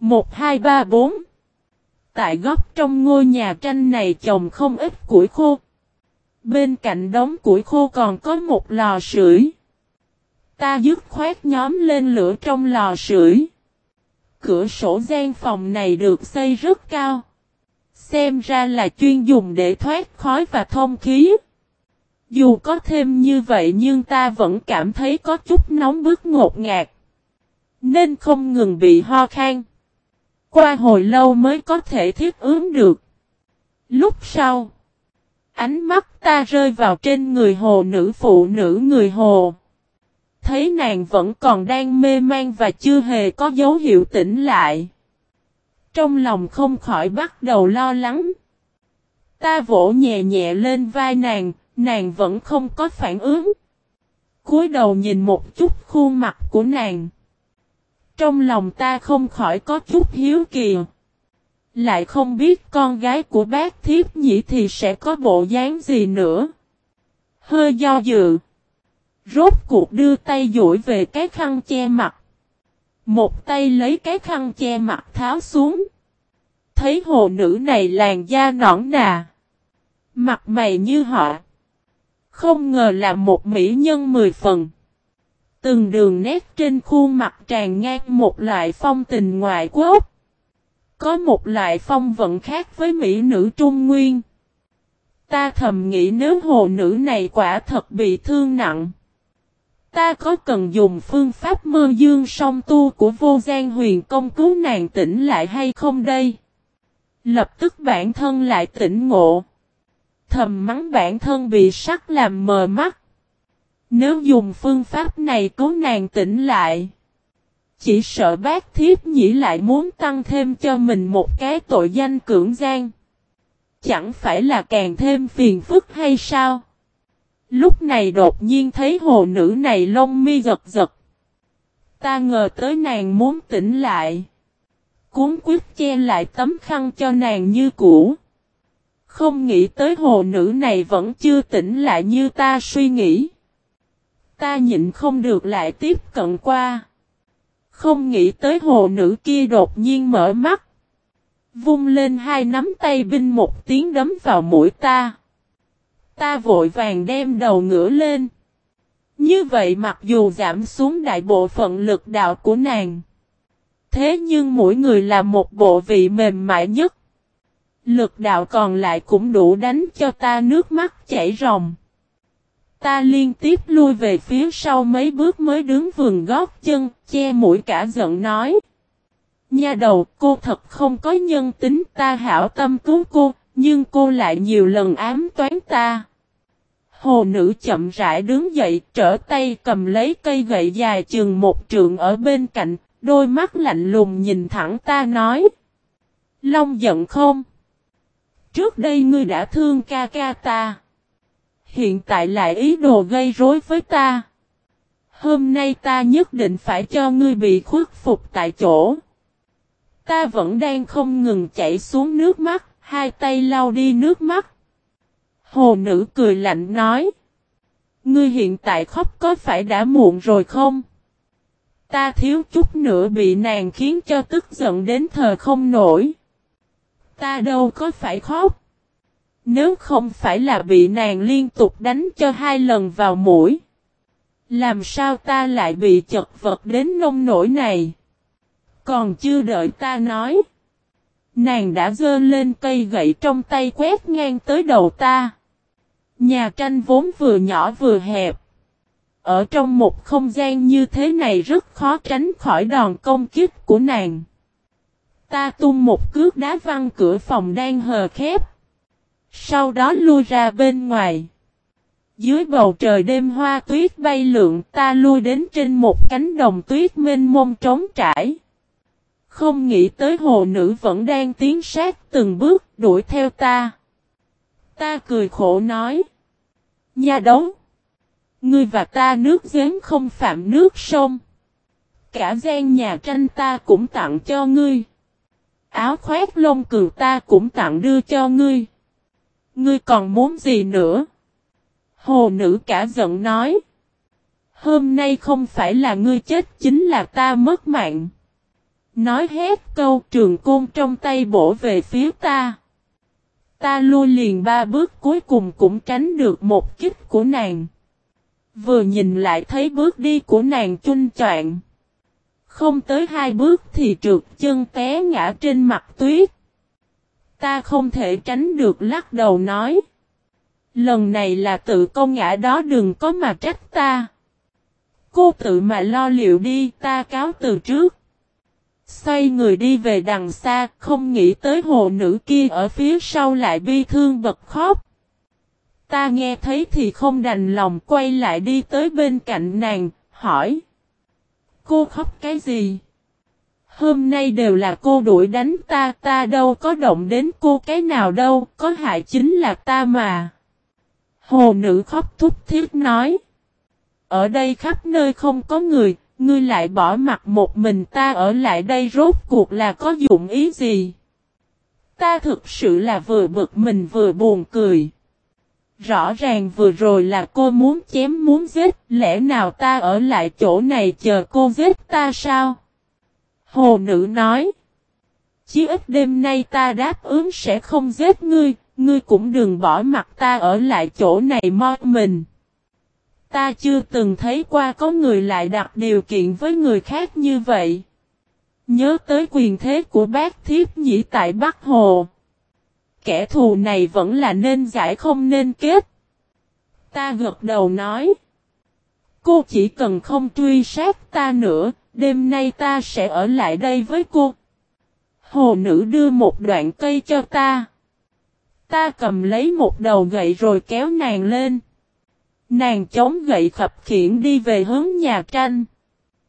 1234 Tại góc trong ngôi nhà tranh này trồng không ít củi khô. Bên cạnh đống củi khô còn có một lò sưởi. Ta dứt khoát nhóm lên lửa trong lò sưởi. Cửa sổ gian phòng này được xây rất cao. Xem ra là chuyên dùng để thoát khói và thông khí. Dù có thêm như vậy nhưng ta vẫn cảm thấy có chút nóng bức ngột ngạt. Nên không ngừng bị ho khan. Qua hồi lâu mới có thể thiết ứng được. Lúc sau, ánh mắt ta rơi vào trên người hồ nữ phụ nữ người hồ. Thấy nàng vẫn còn đang mê man và chưa hề có dấu hiệu tỉnh lại. Trong lòng không khỏi bắt đầu lo lắng. Ta vỗ nhẹ nhẹ lên vai nàng, nàng vẫn không có phản ứng. cúi đầu nhìn một chút khuôn mặt của nàng. Trong lòng ta không khỏi có chút hiếu kỳ. Lại không biết con gái của bác thiếp nhỉ thì sẽ có bộ dáng gì nữa. Hơi do dự. Rốt cuộc đưa tay duỗi về cái khăn che mặt. Một tay lấy cái khăn che mặt tháo xuống. Thấy hồ nữ này làn da nõn nà. Mặt mày như họ. Không ngờ là một mỹ nhân mười phần. Từng đường nét trên khuôn mặt tràn ngang một loại phong tình ngoại quốc. Có một loại phong vận khác với mỹ nữ Trung Nguyên. Ta thầm nghĩ nếu hồ nữ này quả thật bị thương nặng. Ta có cần dùng phương pháp mơ dương song tu của vô gian huyền công cứu nàng tỉnh lại hay không đây? Lập tức bản thân lại tỉnh ngộ. Thầm mắng bản thân bị sắc làm mờ mắt. Nếu dùng phương pháp này cứu nàng tỉnh lại. Chỉ sợ bác thiếp nhĩ lại muốn tăng thêm cho mình một cái tội danh cưỡng gian. Chẳng phải là càng thêm phiền phức hay sao? Lúc này đột nhiên thấy hồ nữ này lông mi giật giật. Ta ngờ tới nàng muốn tỉnh lại. Cuốn quyết che lại tấm khăn cho nàng như cũ. Không nghĩ tới hồ nữ này vẫn chưa tỉnh lại như ta suy nghĩ. Ta nhịn không được lại tiếp cận qua. Không nghĩ tới hồ nữ kia đột nhiên mở mắt. Vung lên hai nắm tay binh một tiếng đấm vào mũi ta. Ta vội vàng đem đầu ngửa lên. Như vậy mặc dù giảm xuống đại bộ phận lực đạo của nàng. Thế nhưng mỗi người là một bộ vị mềm mại nhất. Lực đạo còn lại cũng đủ đánh cho ta nước mắt chảy ròng. Ta liên tiếp lui về phía sau mấy bước mới đứng vườn gót chân, che mũi cả giận nói. Nha đầu, cô thật không có nhân tính ta hảo tâm cứu cô, nhưng cô lại nhiều lần ám toán ta. Hồ nữ chậm rãi đứng dậy, trở tay cầm lấy cây gậy dài chừng một trượng ở bên cạnh, đôi mắt lạnh lùng nhìn thẳng ta nói. Long giận không? Trước đây ngươi đã thương ca ca ta. Hiện tại lại ý đồ gây rối với ta. Hôm nay ta nhất định phải cho ngươi bị khuất phục tại chỗ. Ta vẫn đang không ngừng chảy xuống nước mắt, hai tay lau đi nước mắt. Hồ nữ cười lạnh nói. Ngươi hiện tại khóc có phải đã muộn rồi không? Ta thiếu chút nữa bị nàng khiến cho tức giận đến thờ không nổi. Ta đâu có phải khóc. Nếu không phải là bị nàng liên tục đánh cho hai lần vào mũi. Làm sao ta lại bị chật vật đến nông nổi này? Còn chưa đợi ta nói. Nàng đã dơ lên cây gậy trong tay quét ngang tới đầu ta. Nhà tranh vốn vừa nhỏ vừa hẹp. Ở trong một không gian như thế này rất khó tránh khỏi đòn công kích của nàng. Ta tung một cước đá văng cửa phòng đang hờ khép. Sau đó lui ra bên ngoài. Dưới bầu trời đêm hoa tuyết bay lượn, ta lui đến trên một cánh đồng tuyết mênh mông trống trải. Không nghĩ tới hồ nữ vẫn đang tiến sát từng bước đuổi theo ta. Ta cười khổ nói. Nhà đấu. Ngươi và ta nước giếng không phạm nước sông. Cả gian nhà tranh ta cũng tặng cho ngươi. Áo khoét lông cừu ta cũng tặng đưa cho ngươi. Ngươi còn muốn gì nữa? Hồ nữ cả giận nói. Hôm nay không phải là ngươi chết, chính là ta mất mạng. Nói hết câu, trường côn trong tay bổ về phía ta. Ta lui liền ba bước, cuối cùng cũng tránh được một kích của nàng. Vừa nhìn lại thấy bước đi của nàng chun choạng. Không tới hai bước thì trượt chân té ngã trên mặt tuyết. Ta không thể tránh được lắc đầu nói. Lần này là tự công ngã đó đừng có mà trách ta. Cô tự mà lo liệu đi ta cáo từ trước. Xoay người đi về đằng xa, không nghĩ tới hồ nữ kia ở phía sau lại bi thương bật khóc. Ta nghe thấy thì không đành lòng quay lại đi tới bên cạnh nàng, hỏi. Cô khóc cái gì? Hôm nay đều là cô đuổi đánh ta, ta đâu có động đến cô cái nào đâu, có hại chính là ta mà. Hồ nữ khóc thúc thiết nói. Ở đây khắp nơi không có người, ngươi lại bỏ mặt một mình ta ở lại đây rốt cuộc là có dụng ý gì? Ta thực sự là vừa bực mình vừa buồn cười. Rõ ràng vừa rồi là cô muốn chém muốn giết, lẽ nào ta ở lại chỗ này chờ cô giết ta sao? Hồ nữ nói. Chí ít đêm nay ta đáp ứng sẽ không giết ngươi, ngươi cũng đừng bỏ mặt ta ở lại chỗ này mo mình. Ta chưa từng thấy qua có người lại đặt điều kiện với người khác như vậy. Nhớ tới quyền thế của bác thiếp nhĩ tại Bắc Hồ. Kẻ thù này vẫn là nên giải không nên kết. Ta gật đầu nói. Cô chỉ cần không truy sát ta nữa, đêm nay ta sẽ ở lại đây với cô. Hồ nữ đưa một đoạn cây cho ta. Ta cầm lấy một đầu gậy rồi kéo nàng lên. Nàng chống gậy khập khiển đi về hướng nhà tranh.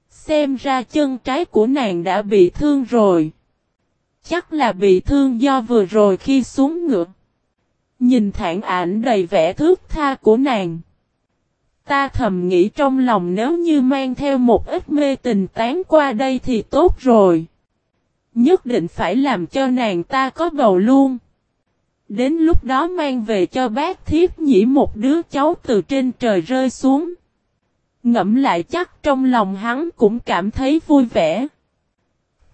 Xem ra chân trái của nàng đã bị thương rồi. Chắc là bị thương do vừa rồi khi xuống ngựa. Nhìn thản ảnh đầy vẻ thước tha của nàng. Ta thầm nghĩ trong lòng nếu như mang theo một ít mê tình tán qua đây thì tốt rồi. Nhất định phải làm cho nàng ta có bầu luôn. Đến lúc đó mang về cho bác thiếp nhĩ một đứa cháu từ trên trời rơi xuống. Ngẫm lại chắc trong lòng hắn cũng cảm thấy vui vẻ.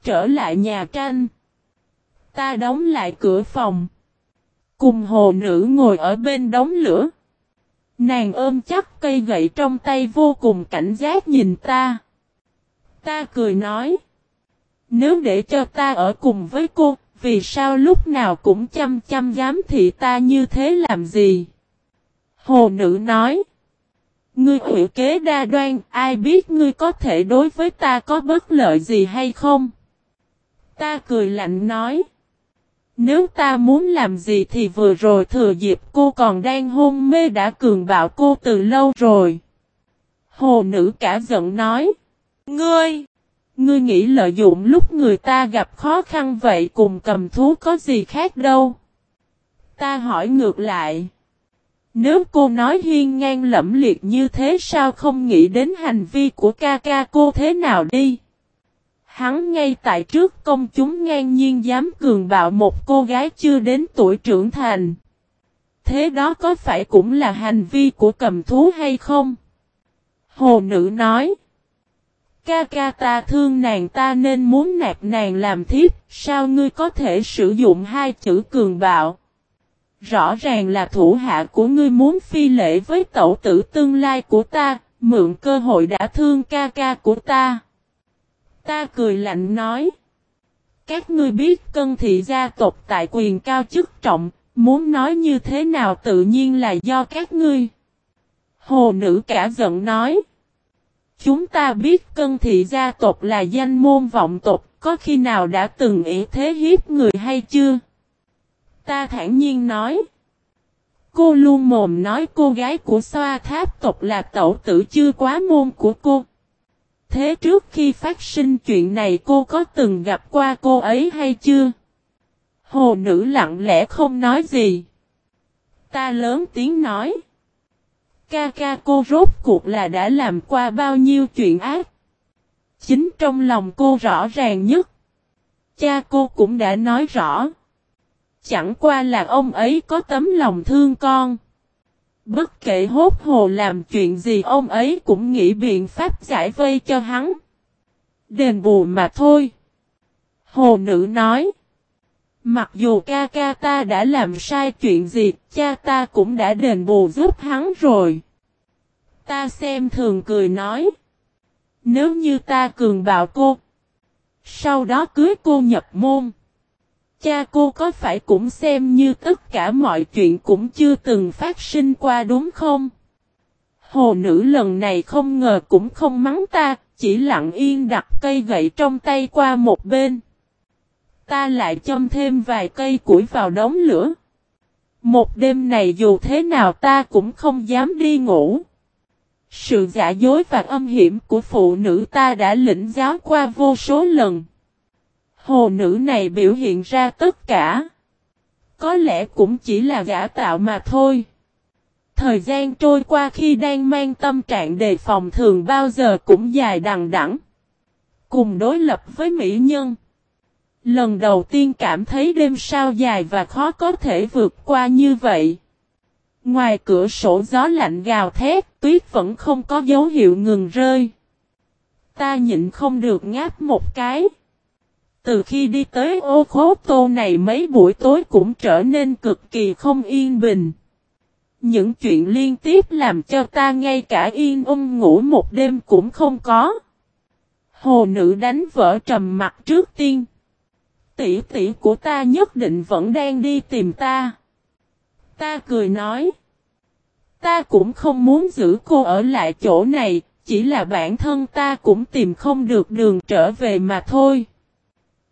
Trở lại nhà tranh. Ta đóng lại cửa phòng. Cùng hồ nữ ngồi ở bên đống lửa. Nàng ôm chắc cây gậy trong tay vô cùng cảnh giác nhìn ta. Ta cười nói. Nếu để cho ta ở cùng với cô, vì sao lúc nào cũng chăm chăm dám thị ta như thế làm gì? Hồ nữ nói. Ngươi hữu kế đa đoan, ai biết ngươi có thể đối với ta có bất lợi gì hay không? Ta cười lạnh nói. Nếu ta muốn làm gì thì vừa rồi thừa dịp cô còn đang hôn mê đã cường bạo cô từ lâu rồi. Hồ nữ cả giận nói. Ngươi! Ngươi nghĩ lợi dụng lúc người ta gặp khó khăn vậy cùng cầm thú có gì khác đâu. Ta hỏi ngược lại. Nếu cô nói hiên ngang lẫm liệt như thế sao không nghĩ đến hành vi của ca ca cô thế nào đi? Hắn ngay tại trước công chúng ngang nhiên dám cường bạo một cô gái chưa đến tuổi trưởng thành. Thế đó có phải cũng là hành vi của cầm thú hay không? Hồ nữ nói. Ca ca ta thương nàng ta nên muốn nạp nàng làm thiếp, sao ngươi có thể sử dụng hai chữ cường bạo? Rõ ràng là thủ hạ của ngươi muốn phi lễ với tẩu tử tương lai của ta, mượn cơ hội đã thương ca ca của ta. Ta cười lạnh nói. Các ngươi biết cân thị gia tộc tại quyền cao chức trọng, muốn nói như thế nào tự nhiên là do các ngươi. Hồ nữ cả giận nói. Chúng ta biết cân thị gia tộc là danh môn vọng tộc, có khi nào đã từng ý thế hiếp người hay chưa? Ta thản nhiên nói. Cô luôn mồm nói cô gái của xoa tháp tộc là tẩu tử chưa quá môn của cô. Thế trước khi phát sinh chuyện này cô có từng gặp qua cô ấy hay chưa? Hồ nữ lặng lẽ không nói gì. Ta lớn tiếng nói. Ca ca cô rốt cuộc là đã làm qua bao nhiêu chuyện ác. Chính trong lòng cô rõ ràng nhất. Cha cô cũng đã nói rõ. Chẳng qua là ông ấy có tấm lòng thương con. Bất kể hốt hồ làm chuyện gì ông ấy cũng nghĩ biện pháp giải vây cho hắn. Đền bù mà thôi. Hồ nữ nói. Mặc dù ca ca ta đã làm sai chuyện gì, cha ta cũng đã đền bù giúp hắn rồi. Ta xem thường cười nói. Nếu như ta cường bạo cô, sau đó cưới cô nhập môn. Cha cô có phải cũng xem như tất cả mọi chuyện cũng chưa từng phát sinh qua đúng không? Hồ nữ lần này không ngờ cũng không mắng ta, chỉ lặng yên đặt cây gậy trong tay qua một bên. Ta lại châm thêm vài cây củi vào đống lửa. Một đêm này dù thế nào ta cũng không dám đi ngủ. Sự giả dối và âm hiểm của phụ nữ ta đã lĩnh giáo qua vô số lần. Hồ nữ này biểu hiện ra tất cả. Có lẽ cũng chỉ là giả tạo mà thôi. Thời gian trôi qua khi đang mang tâm trạng đề phòng thường bao giờ cũng dài đằng đẵng. Cùng đối lập với mỹ nhân. Lần đầu tiên cảm thấy đêm sao dài và khó có thể vượt qua như vậy. Ngoài cửa sổ gió lạnh gào thét, tuyết vẫn không có dấu hiệu ngừng rơi. Ta nhịn không được ngáp một cái. Từ khi đi tới ô khố tô này mấy buổi tối cũng trở nên cực kỳ không yên bình. Những chuyện liên tiếp làm cho ta ngay cả yên ung ngủ một đêm cũng không có. Hồ nữ đánh vỡ trầm mặt trước tiên. Tỷ tỷ của ta nhất định vẫn đang đi tìm ta. Ta cười nói. Ta cũng không muốn giữ cô ở lại chỗ này, chỉ là bản thân ta cũng tìm không được đường trở về mà thôi.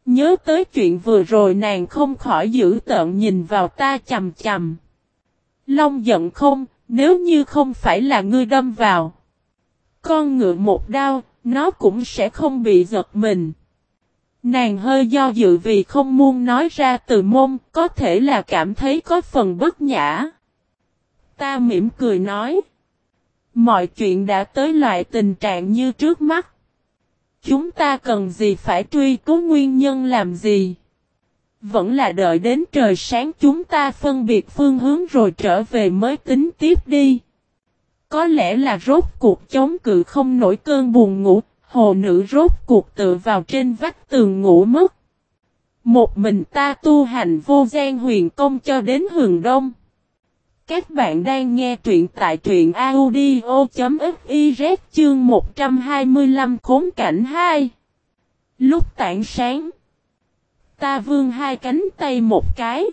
Nhớ tới chuyện vừa rồi nàng không khỏi giữ tợn nhìn vào ta chầm chầm. Long giận không, nếu như không phải là ngươi đâm vào. Con ngựa một đau, nó cũng sẽ không bị giật mình. Nàng hơi do dự vì không muốn nói ra từ môn, có thể là cảm thấy có phần bất nhã. Ta mỉm cười nói. Mọi chuyện đã tới loại tình trạng như trước mắt. Chúng ta cần gì phải truy cứu nguyên nhân làm gì? Vẫn là đợi đến trời sáng chúng ta phân biệt phương hướng rồi trở về mới tính tiếp đi. Có lẽ là rốt cuộc chống cự không nổi cơn buồn ngủ, hồ nữ rốt cuộc tự vào trên vách tường ngủ mất. Một mình ta tu hành vô gian huyền công cho đến hường đông. Các bạn đang nghe truyện tại truyện audio.fiz chương 125 khốn cảnh 2. Lúc tảng sáng, ta vươn hai cánh tay một cái.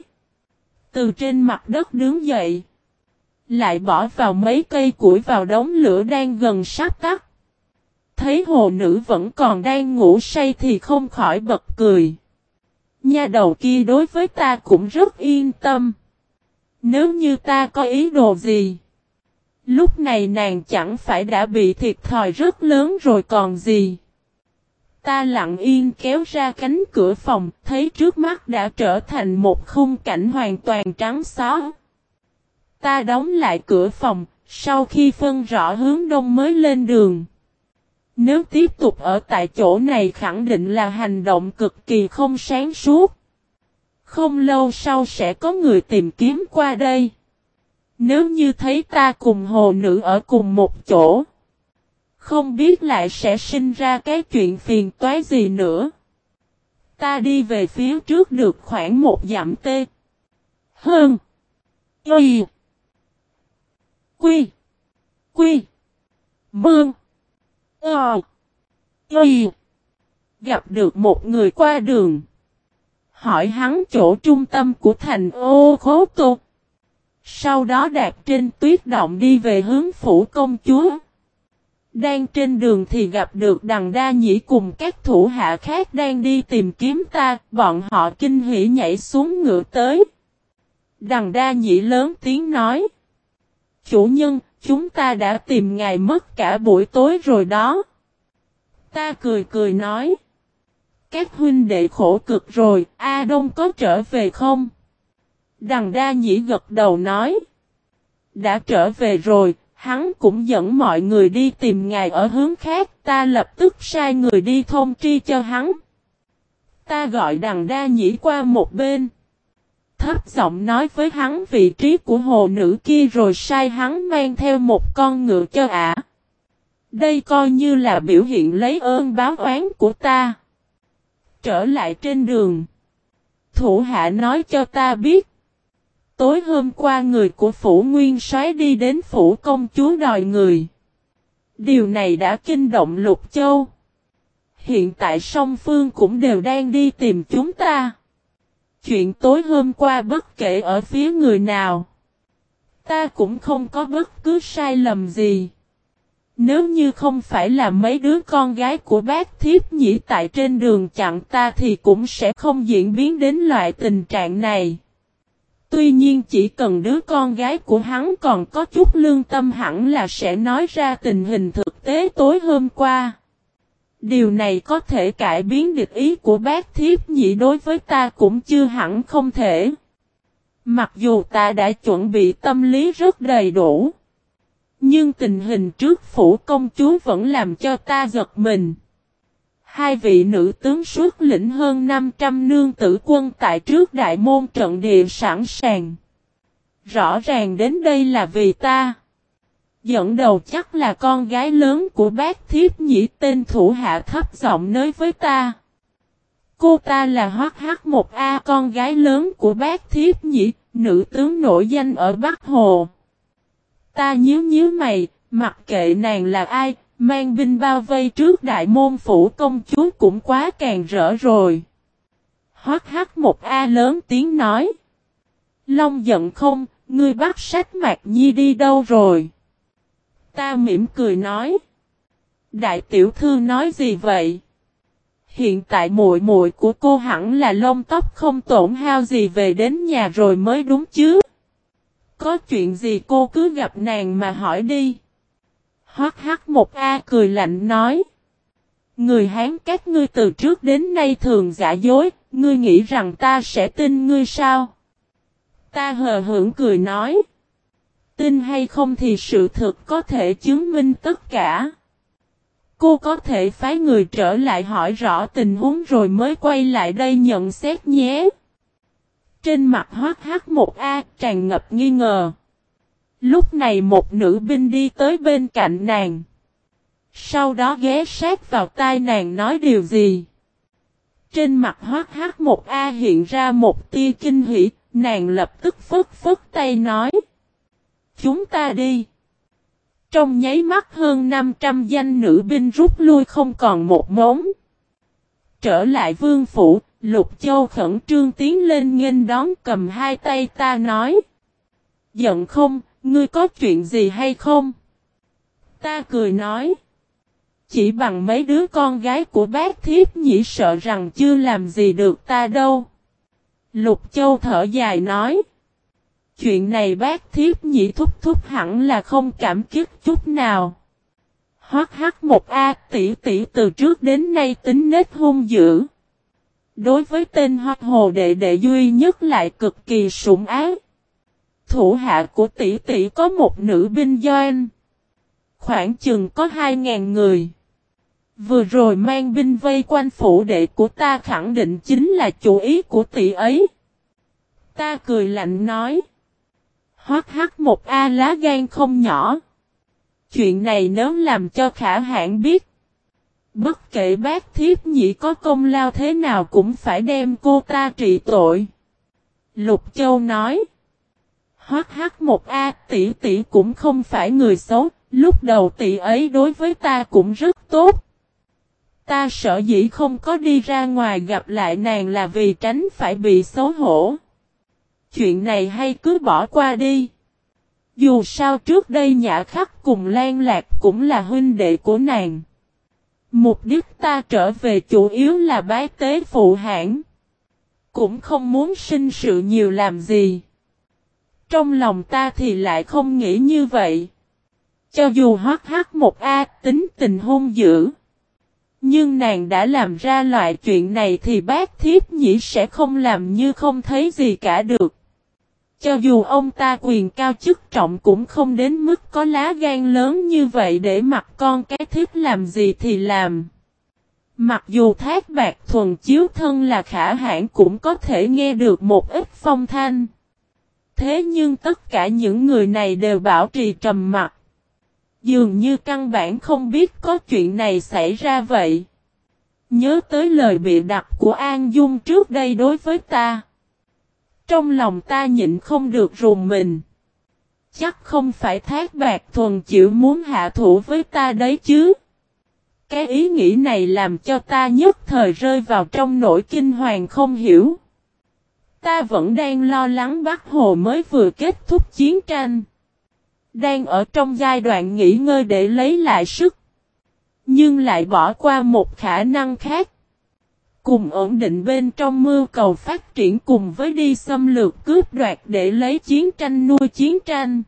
Từ trên mặt đất đứng dậy. Lại bỏ vào mấy cây củi vào đống lửa đang gần sắp tắt. Thấy hồ nữ vẫn còn đang ngủ say thì không khỏi bật cười. Nha đầu kia đối với ta cũng rất yên tâm. Nếu như ta có ý đồ gì? Lúc này nàng chẳng phải đã bị thiệt thòi rất lớn rồi còn gì? Ta lặng yên kéo ra cánh cửa phòng, thấy trước mắt đã trở thành một khung cảnh hoàn toàn trắng xóa. Ta đóng lại cửa phòng, sau khi phân rõ hướng đông mới lên đường. Nếu tiếp tục ở tại chỗ này khẳng định là hành động cực kỳ không sáng suốt. Không lâu sau sẽ có người tìm kiếm qua đây. Nếu như thấy ta cùng hồ nữ ở cùng một chỗ. Không biết lại sẽ sinh ra cái chuyện phiền toái gì nữa. Ta đi về phía trước được khoảng một dặm tê. Hơn. Y. Quy. Quy. Mương. Ờ. Y. Gặp được một người qua đường hỏi hắn chỗ trung tâm của thành ô khố tô. Sau đó đạp trên tuyết động đi về hướng phủ công chúa. Đang trên đường thì gặp được đằng đa nhĩ cùng các thủ hạ khác đang đi tìm kiếm ta, bọn họ kinh hỉ nhảy xuống ngựa tới. Đằng đa nhĩ lớn tiếng nói. Chủ nhân, chúng ta đã tìm ngài mất cả buổi tối rồi đó. Ta cười cười nói các huynh đệ khổ cực rồi, A Đông có trở về không? Đằng đa nhĩ gật đầu nói. Đã trở về rồi, hắn cũng dẫn mọi người đi tìm ngài ở hướng khác, ta lập tức sai người đi thông tri cho hắn. Ta gọi đằng đa nhĩ qua một bên. Thấp giọng nói với hắn vị trí của hồ nữ kia rồi sai hắn mang theo một con ngựa cho ả. Đây coi như là biểu hiện lấy ơn báo oán của ta trở lại trên đường. Thủ hạ nói cho ta biết. Tối hôm qua người của phủ nguyên soái đi đến phủ công chúa đòi người. Điều này đã kinh động lục châu. Hiện tại song phương cũng đều đang đi tìm chúng ta. Chuyện tối hôm qua bất kể ở phía người nào. Ta cũng không có bất cứ sai lầm gì. Nếu như không phải là mấy đứa con gái của bác thiếp nhĩ tại trên đường chặn ta thì cũng sẽ không diễn biến đến loại tình trạng này. Tuy nhiên chỉ cần đứa con gái của hắn còn có chút lương tâm hẳn là sẽ nói ra tình hình thực tế tối hôm qua. Điều này có thể cải biến địch ý của bác thiếp nhị đối với ta cũng chưa hẳn không thể. Mặc dù ta đã chuẩn bị tâm lý rất đầy đủ. Nhưng tình hình trước phủ công chúa vẫn làm cho ta giật mình. Hai vị nữ tướng suốt lĩnh hơn 500 nương tử quân tại trước đại môn trận địa sẵn sàng. Rõ ràng đến đây là vì ta. Dẫn đầu chắc là con gái lớn của bác thiếp nhĩ tên thủ hạ thấp giọng nói với ta. Cô ta là hoác hắc một A con gái lớn của bác thiếp nhĩ, nữ tướng nổi danh ở Bắc Hồ. Ta nhíu nhíu mày, mặc kệ nàng là ai, mang binh bao vây trước đại môn phủ công chúa cũng quá càng rỡ rồi. Hoác hắc một A lớn tiếng nói. Long giận không, ngươi bắt sách mạc nhi đi đâu rồi? Ta mỉm cười nói. Đại tiểu thư nói gì vậy? Hiện tại muội muội của cô hẳn là lông tóc không tổn hao gì về đến nhà rồi mới đúng chứ. Có chuyện gì cô cứ gặp nàng mà hỏi đi. Hoác hắc một A cười lạnh nói. Người Hán các ngươi từ trước đến nay thường giả dối, ngươi nghĩ rằng ta sẽ tin ngươi sao? Ta hờ hững cười nói. Tin hay không thì sự thực có thể chứng minh tất cả. Cô có thể phái người trở lại hỏi rõ tình huống rồi mới quay lại đây nhận xét nhé. Trên mặt hoác hát một A tràn ngập nghi ngờ. Lúc này một nữ binh đi tới bên cạnh nàng. Sau đó ghé sát vào tai nàng nói điều gì. Trên mặt hoác hát một A hiện ra một tia kinh hỉ, nàng lập tức phất phất tay nói. Chúng ta đi. Trong nháy mắt hơn 500 danh nữ binh rút lui không còn một mống. Trở lại vương phủ, Lục Châu khẩn trương tiến lên nghênh đón cầm hai tay ta nói. Giận không, ngươi có chuyện gì hay không? Ta cười nói. Chỉ bằng mấy đứa con gái của bác thiếp nhỉ, sợ rằng chưa làm gì được ta đâu. Lục Châu thở dài nói. Chuyện này bác thiếp nhỉ thúc thúc hẳn là không cảm kích chút nào. Hoác hắc một A tỷ tỷ từ trước đến nay tính nết hung dữ. Đối với tên hoặc hồ đệ đệ duy nhất lại cực kỳ sủng ái. Thủ hạ của tỷ tỷ có một nữ binh doanh. Khoảng chừng có 2.000 người. Vừa rồi mang binh vây quanh phủ đệ của ta khẳng định chính là chủ ý của tỷ ấy. Ta cười lạnh nói. Hoác hắc một A lá gan không nhỏ. Chuyện này nếu làm cho khả hãn biết. Bất kể bác thiếp nhị có công lao thế nào cũng phải đem cô ta trị tội. Lục Châu nói. Hoác hắc một A tỷ tỷ cũng không phải người xấu, lúc đầu tỷ ấy đối với ta cũng rất tốt. Ta sợ dĩ không có đi ra ngoài gặp lại nàng là vì tránh phải bị xấu hổ. Chuyện này hay cứ bỏ qua đi. Dù sao trước đây nhã khắc cùng Lan Lạc cũng là huynh đệ của nàng. Mục đích ta trở về chủ yếu là bái tế phụ hãng. Cũng không muốn sinh sự nhiều làm gì. Trong lòng ta thì lại không nghĩ như vậy. Cho dù hoác hắc một A tính tình hung dữ. Nhưng nàng đã làm ra loại chuyện này thì bác thiếp nhĩ sẽ không làm như không thấy gì cả được. Cho dù ông ta quyền cao chức trọng cũng không đến mức có lá gan lớn như vậy để mặc con cái thiếp làm gì thì làm. Mặc dù thác bạc thuần chiếu thân là khả hãn cũng có thể nghe được một ít phong thanh. Thế nhưng tất cả những người này đều bảo trì trầm mặt. Dường như căn bản không biết có chuyện này xảy ra vậy. Nhớ tới lời bị đặt của An Dung trước đây đối với ta. Trong lòng ta nhịn không được rùng mình. Chắc không phải thác bạc thuần chịu muốn hạ thủ với ta đấy chứ. Cái ý nghĩ này làm cho ta nhất thời rơi vào trong nỗi kinh hoàng không hiểu. Ta vẫn đang lo lắng Bắc Hồ mới vừa kết thúc chiến tranh. Đang ở trong giai đoạn nghỉ ngơi để lấy lại sức. Nhưng lại bỏ qua một khả năng khác. Cùng ổn định bên trong mưu cầu phát triển cùng với đi xâm lược cướp đoạt để lấy chiến tranh nuôi chiến tranh.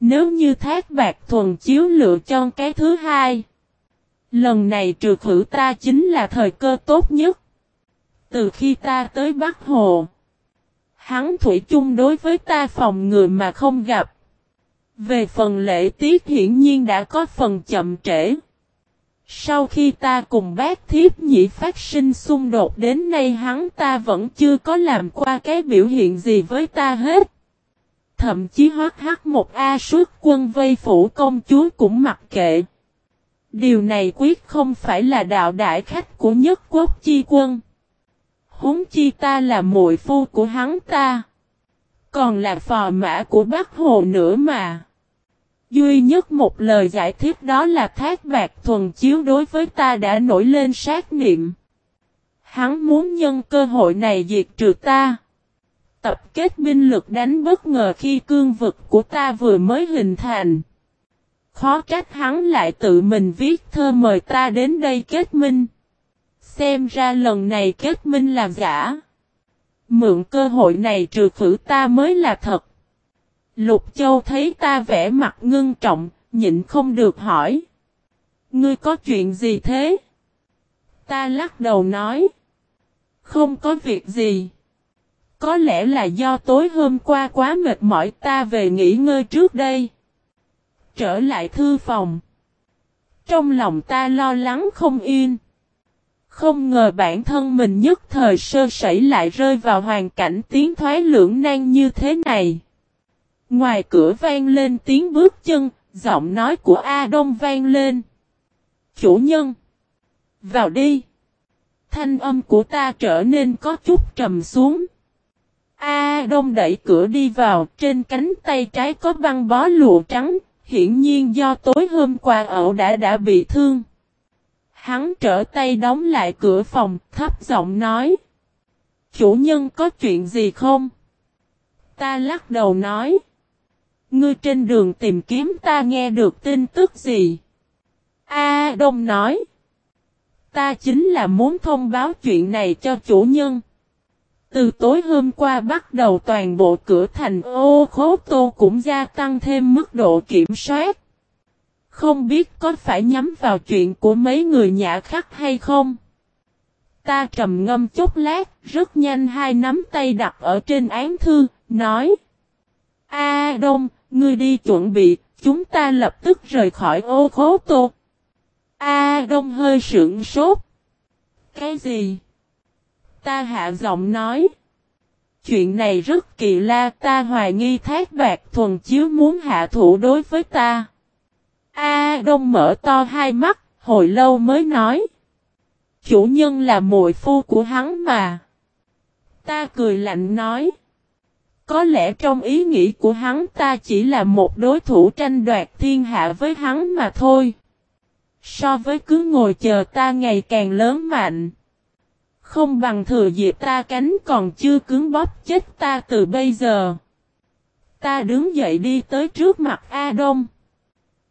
Nếu như thác bạc thuần chiếu lựa chọn cái thứ hai. Lần này trừ khử ta chính là thời cơ tốt nhất. Từ khi ta tới Bắc Hồ. Hắn thủy chung đối với ta phòng người mà không gặp. Về phần lễ tiết hiển nhiên đã có phần chậm trễ. Sau khi ta cùng bác thiếp nhị phát sinh xung đột đến nay hắn ta vẫn chưa có làm qua cái biểu hiện gì với ta hết. Thậm chí hoác hắc một A suốt quân vây phủ công chúa cũng mặc kệ. Điều này quyết không phải là đạo đại khách của nhất quốc chi quân. Húng chi ta là muội phu của hắn ta. Còn là phò mã của bác Hồ nữa mà. Duy nhất một lời giải thích đó là thác bạc thuần chiếu đối với ta đã nổi lên sát niệm. Hắn muốn nhân cơ hội này diệt trừ ta. Tập kết binh lực đánh bất ngờ khi cương vực của ta vừa mới hình thành. Khó trách hắn lại tự mình viết thơ mời ta đến đây kết minh. Xem ra lần này kết minh là giả. Mượn cơ hội này trừ khử ta mới là thật. Lục Châu thấy ta vẽ mặt ngưng trọng, nhịn không được hỏi. Ngươi có chuyện gì thế? Ta lắc đầu nói. Không có việc gì. Có lẽ là do tối hôm qua quá mệt mỏi ta về nghỉ ngơi trước đây. Trở lại thư phòng. Trong lòng ta lo lắng không yên. Không ngờ bản thân mình nhất thời sơ sẩy lại rơi vào hoàn cảnh tiến thoái lưỡng nan như thế này. Ngoài cửa vang lên tiếng bước chân, giọng nói của A Đông vang lên. Chủ nhân! Vào đi! Thanh âm của ta trở nên có chút trầm xuống. A Đông đẩy cửa đi vào, trên cánh tay trái có băng bó lụa trắng, hiển nhiên do tối hôm qua ẩu đã đã bị thương. Hắn trở tay đóng lại cửa phòng, thấp giọng nói. Chủ nhân có chuyện gì không? Ta lắc đầu nói. Ngươi trên đường tìm kiếm ta nghe được tin tức gì? A Đông nói. Ta chính là muốn thông báo chuyện này cho chủ nhân. Từ tối hôm qua bắt đầu toàn bộ cửa thành ô khố tô cũng gia tăng thêm mức độ kiểm soát. Không biết có phải nhắm vào chuyện của mấy người nhã khắc hay không? Ta trầm ngâm chút lát, rất nhanh hai nắm tay đặt ở trên án thư, nói. A Đông, ngươi đi chuẩn bị, chúng ta lập tức rời khỏi ô khố tô. A Đông hơi sững sốt. Cái gì? Ta hạ giọng nói. Chuyện này rất kỳ la ta hoài nghi thác bạc thuần chiếu muốn hạ thủ đối với ta. A Đông mở to hai mắt, hồi lâu mới nói. Chủ nhân là mùi phu của hắn mà. Ta cười lạnh nói. Có lẽ trong ý nghĩ của hắn ta chỉ là một đối thủ tranh đoạt thiên hạ với hắn mà thôi. So với cứ ngồi chờ ta ngày càng lớn mạnh. Không bằng thừa dịp ta cánh còn chưa cứng bóp chết ta từ bây giờ. Ta đứng dậy đi tới trước mặt A Đông.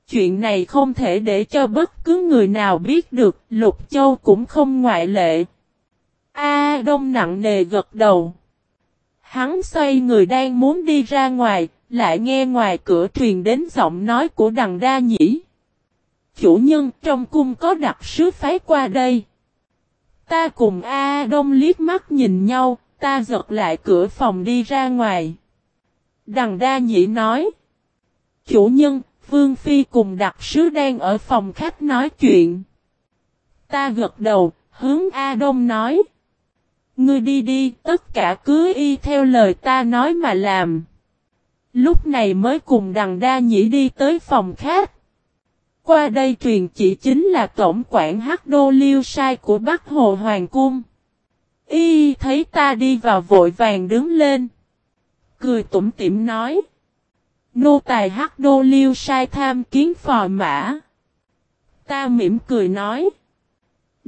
Chuyện này không thể để cho bất cứ người nào biết được, Lục Châu cũng không ngoại lệ. A Đông nặng nề gật đầu. Hắn xoay người đang muốn đi ra ngoài, lại nghe ngoài cửa truyền đến giọng nói của đằng đa nhĩ. Chủ nhân trong cung có đặc sứ phái qua đây. Ta cùng A Đông liếc mắt nhìn nhau, ta giật lại cửa phòng đi ra ngoài. Đằng đa nhĩ nói. Chủ nhân, Vương Phi cùng đặc sứ đang ở phòng khách nói chuyện. Ta gật đầu, hướng A Đông nói. Ngươi đi đi, tất cả cứ y theo lời ta nói mà làm. Lúc này mới cùng đằng đa nhĩ đi tới phòng khác Qua đây truyền chỉ chính là tổng quản Hắc Đô Liêu Sai của Bắc Hồ Hoàng Cung. Y thấy ta đi vào vội vàng đứng lên. Cười tủm tỉm nói. Nô tài Hắc Đô Liêu Sai tham kiến phò mã. Ta mỉm cười nói.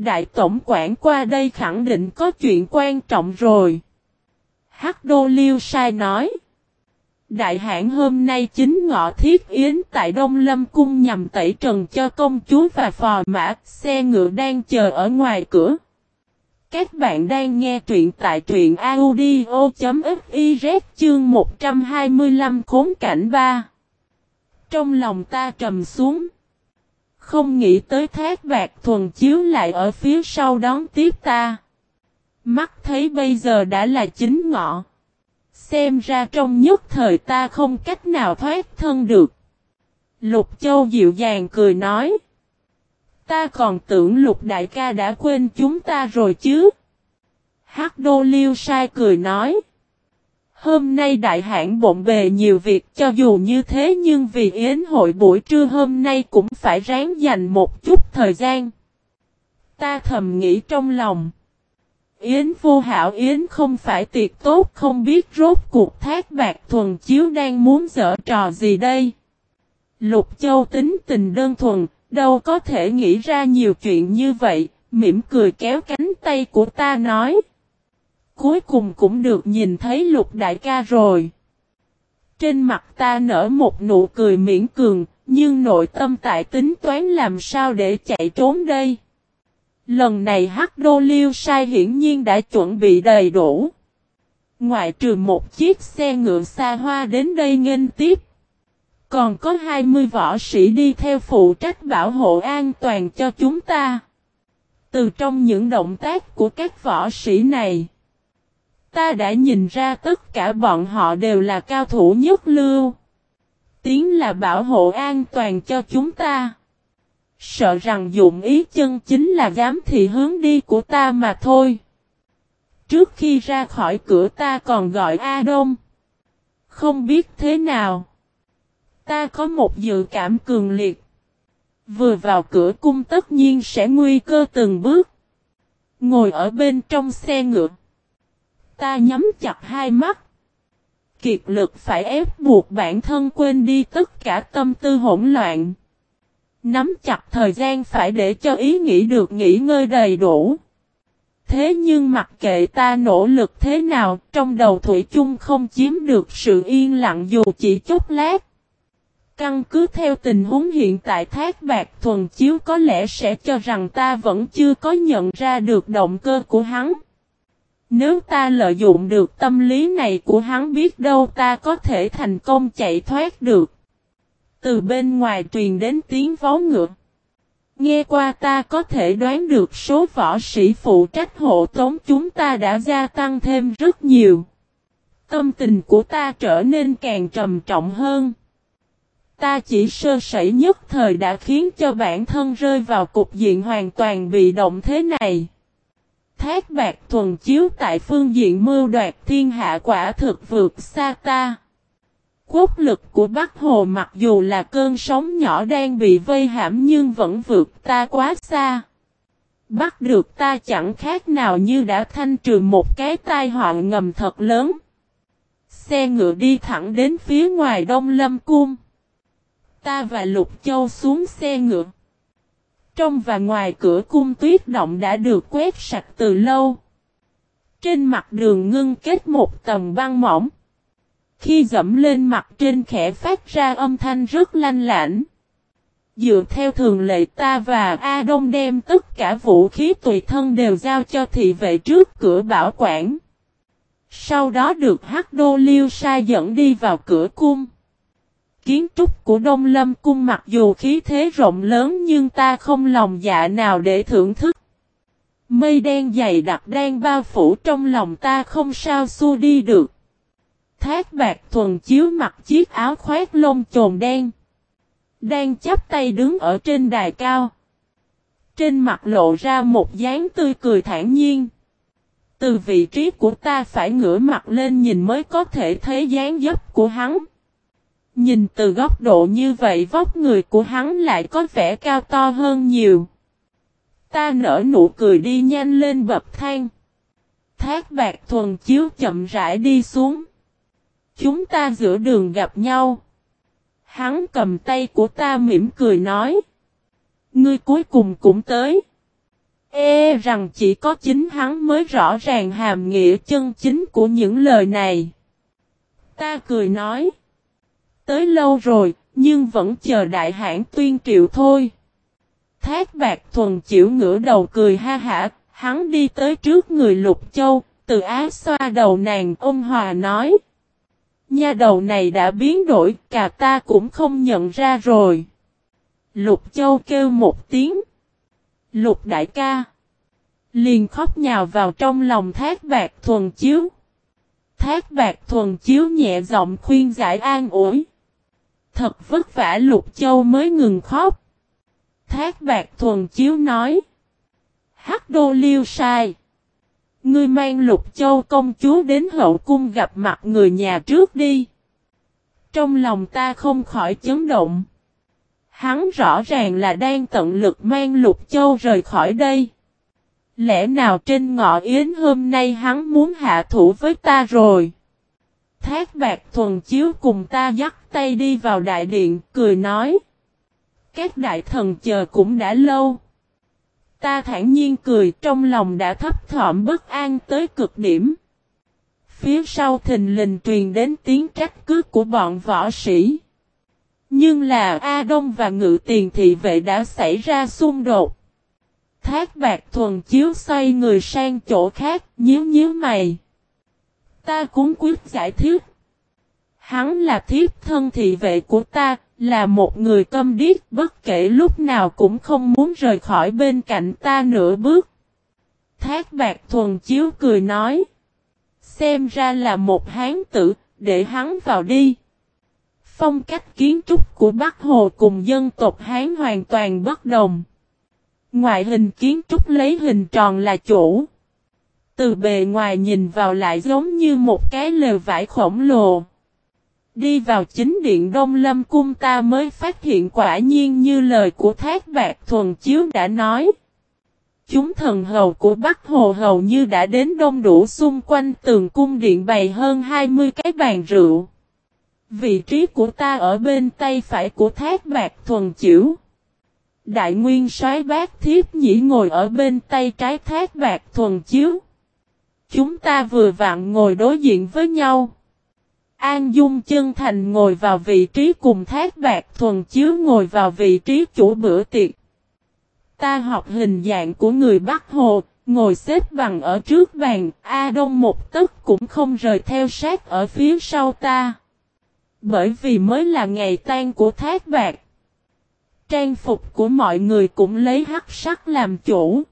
Đại tổng quản qua đây khẳng định có chuyện quan trọng rồi. Hắc Đô Liêu Sai nói. Đại hãn hôm nay chính ngọ thiết yến tại Đông Lâm Cung nhằm tẩy trần cho công chúa và phò mã, xe ngựa đang chờ ở ngoài cửa. Các bạn đang nghe truyện tại truyện audio.fiz chương 125 khốn cảnh 3. Trong lòng ta trầm xuống. Không nghĩ tới thác bạc thuần chiếu lại ở phía sau đón tiếp ta. Mắt thấy bây giờ đã là chính ngọ. Xem ra trong nhất thời ta không cách nào thoát thân được. Lục Châu dịu dàng cười nói. Ta còn tưởng lục đại ca đã quên chúng ta rồi chứ. Hắc đô liêu sai cười nói. Hôm nay đại hãng bộn bề nhiều việc cho dù như thế nhưng vì yến hội buổi trưa hôm nay cũng phải ráng dành một chút thời gian. Ta thầm nghĩ trong lòng. Yến vô hảo Yến không phải tiệc tốt không biết rốt cuộc thác bạc thuần chiếu đang muốn dở trò gì đây. Lục Châu tính tình đơn thuần, đâu có thể nghĩ ra nhiều chuyện như vậy, mỉm cười kéo cánh tay của ta nói. Cuối cùng cũng được nhìn thấy lục đại ca rồi. Trên mặt ta nở một nụ cười miễn cường, nhưng nội tâm tại tính toán làm sao để chạy trốn đây. Lần này Hắc Đô Liêu Sai hiển nhiên đã chuẩn bị đầy đủ. Ngoại trừ một chiếc xe ngựa xa hoa đến đây nghênh tiếp. Còn có 20 võ sĩ đi theo phụ trách bảo hộ an toàn cho chúng ta. Từ trong những động tác của các võ sĩ này, ta đã nhìn ra tất cả bọn họ đều là cao thủ nhất lưu. Tiếng là bảo hộ an toàn cho chúng ta. Sợ rằng dụng ý chân chính là dám thị hướng đi của ta mà thôi. Trước khi ra khỏi cửa ta còn gọi A Đông. Không biết thế nào. Ta có một dự cảm cường liệt. Vừa vào cửa cung tất nhiên sẽ nguy cơ từng bước. Ngồi ở bên trong xe ngựa. Ta nhắm chặt hai mắt. Kiệt lực phải ép buộc bản thân quên đi tất cả tâm tư hỗn loạn. Nắm chặt thời gian phải để cho ý nghĩ được nghỉ ngơi đầy đủ. Thế nhưng mặc kệ ta nỗ lực thế nào, trong đầu Thủy chung không chiếm được sự yên lặng dù chỉ chút lát. Căn cứ theo tình huống hiện tại thác bạc thuần chiếu có lẽ sẽ cho rằng ta vẫn chưa có nhận ra được động cơ của hắn. Nếu ta lợi dụng được tâm lý này của hắn biết đâu ta có thể thành công chạy thoát được. Từ bên ngoài truyền đến tiếng vó ngựa. Nghe qua ta có thể đoán được số võ sĩ phụ trách hộ tống chúng ta đã gia tăng thêm rất nhiều. Tâm tình của ta trở nên càng trầm trọng hơn. Ta chỉ sơ sẩy nhất thời đã khiến cho bản thân rơi vào cục diện hoàn toàn bị động thế này. Thác bạc thuần chiếu tại phương diện mưu đoạt thiên hạ quả thực vượt xa ta. Quốc lực của Bắc Hồ mặc dù là cơn sóng nhỏ đang bị vây hãm nhưng vẫn vượt ta quá xa. Bắt được ta chẳng khác nào như đã thanh trừ một cái tai họa ngầm thật lớn. Xe ngựa đi thẳng đến phía ngoài Đông Lâm Cung. Ta và Lục Châu xuống xe ngựa. Trong và ngoài cửa cung tuyết động đã được quét sạch từ lâu. Trên mặt đường ngưng kết một tầng băng mỏng. Khi dẫm lên mặt trên khẽ phát ra âm thanh rất lanh lãnh. Dựa theo thường lệ ta và A Đông đem tất cả vũ khí tùy thân đều giao cho thị vệ trước cửa bảo quản. Sau đó được Hắc Đô Liêu Sa dẫn đi vào cửa cung. Kiến trúc của Đông Lâm Cung mặc dù khí thế rộng lớn nhưng ta không lòng dạ nào để thưởng thức. Mây đen dày đặc đang bao phủ trong lòng ta không sao xua đi được. Thác bạc thuần chiếu mặc chiếc áo khoét lông trồn đen. Đang chắp tay đứng ở trên đài cao. Trên mặt lộ ra một dáng tươi cười thản nhiên. Từ vị trí của ta phải ngửa mặt lên nhìn mới có thể thấy dáng dấp của hắn. Nhìn từ góc độ như vậy, vóc người của hắn lại có vẻ cao to hơn nhiều. Ta nở nụ cười đi nhanh lên bậc thang. Thác bạc thuần chiếu chậm rãi đi xuống. Chúng ta giữa đường gặp nhau. Hắn cầm tay của ta mỉm cười nói. Ngươi cuối cùng cũng tới. Ê, rằng chỉ có chính hắn mới rõ ràng hàm nghĩa chân chính của những lời này. Ta cười nói. Tới lâu rồi, nhưng vẫn chờ đại hãn tuyên triệu thôi. Thác bạc thuần chịu ngửa đầu cười ha hả, Hắn đi tới trước người Lục Châu, từ á xoa đầu nàng ôm hòa nói. Nha đầu này đã biến đổi, cả ta cũng không nhận ra rồi. Lục Châu kêu một tiếng. Lục đại ca. Liền khóc nhào vào trong lòng thác bạc thuần chiếu. Thác bạc thuần chiếu nhẹ giọng khuyên giải an ủi. Thật vất vả Lục Châu mới ngừng khóc. Thác bạc thuần chiếu nói. Hắc đô liêu sai. Ngươi mang Lục Châu công chúa đến hậu cung gặp mặt người nhà trước đi. Trong lòng ta không khỏi chấn động. Hắn rõ ràng là đang tận lực mang Lục Châu rời khỏi đây. Lẽ nào trên ngọ yến hôm nay hắn muốn hạ thủ với ta rồi? Thác bạc thuần chiếu cùng ta dắt tay đi vào đại điện, cười nói. Các đại thần chờ cũng đã lâu. Ta thản nhiên cười trong lòng đã thấp thỏm bất an tới cực điểm. Phía sau thình lình truyền đến tiếng trách cứ của bọn võ sĩ. Nhưng là A Đông và Ngự Tiền Thị Vệ đã xảy ra xung đột. Thác bạc thuần chiếu xoay người sang chỗ khác, nhíu nhíu mày. Ta cũng quyết giải thích. Hắn là thiết thân thị vệ của ta, là một người câm điếc bất kể lúc nào cũng không muốn rời khỏi bên cạnh ta nửa bước. Thác bạc thuần chiếu cười nói. Xem ra là một hán tử, để hắn vào đi. Phong cách kiến trúc của Bắc Hồ cùng dân tộc Hán hoàn toàn bất đồng. Ngoại hình kiến trúc lấy hình tròn là chủ. Từ bề ngoài nhìn vào lại giống như một cái lều vải khổng lồ. Đi vào chính điện Đông Lâm Cung ta mới phát hiện quả nhiên như lời của Thác Bạc Thuần Chiếu đã nói. Chúng thần hầu của Bắc Hồ hầu như đã đến đông đủ xung quanh tường cung điện bày hơn 20 cái bàn rượu. Vị trí của ta ở bên tay phải của Thác Bạc Thuần Chiếu. Đại nguyên soái bác thiếp nhĩ ngồi ở bên tay trái Thác Bạc Thuần Chiếu. Chúng ta vừa vặn ngồi đối diện với nhau. An Dung chân thành ngồi vào vị trí cùng thác bạc thuần chiếu ngồi vào vị trí chủ bữa tiệc. Ta học hình dạng của người Bắc Hồ, ngồi xếp bằng ở trước bàn, A Đông một tấc cũng không rời theo sát ở phía sau ta. Bởi vì mới là ngày tan của thác bạc. Trang phục của mọi người cũng lấy hắc sắc làm chủ.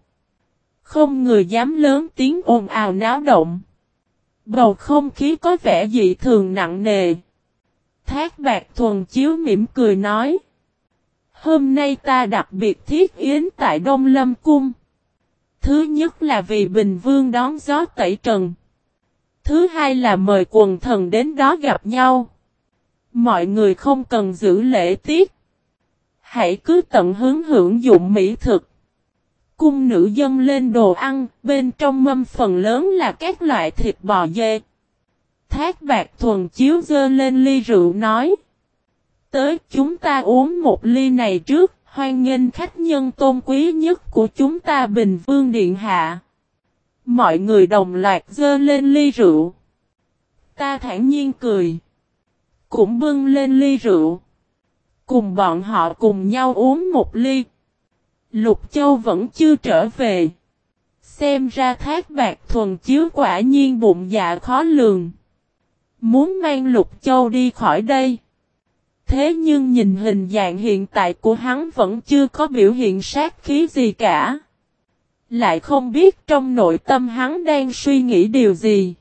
Không người dám lớn tiếng ồn ào náo động. Bầu không khí có vẻ dị thường nặng nề. Thác bạc thuần chiếu mỉm cười nói. Hôm nay ta đặc biệt thiết yến tại Đông Lâm Cung. Thứ nhất là vì Bình Vương đón gió tẩy trần. Thứ hai là mời quần thần đến đó gặp nhau. Mọi người không cần giữ lễ tiết. Hãy cứ tận hướng hưởng dụng mỹ thực cung nữ dân lên đồ ăn, bên trong mâm phần lớn là các loại thịt bò dê. Thác bạc thuần chiếu dơ lên ly rượu nói. Tới chúng ta uống một ly này trước, hoan nghênh khách nhân tôn quý nhất của chúng ta Bình Vương Điện Hạ. Mọi người đồng loạt dơ lên ly rượu. Ta thản nhiên cười. Cũng bưng lên ly rượu. Cùng bọn họ cùng nhau uống một ly, Lục Châu vẫn chưa trở về. Xem ra thác bạc thuần chiếu quả nhiên bụng dạ khó lường. Muốn mang Lục Châu đi khỏi đây. Thế nhưng nhìn hình dạng hiện tại của hắn vẫn chưa có biểu hiện sát khí gì cả. Lại không biết trong nội tâm hắn đang suy nghĩ điều gì.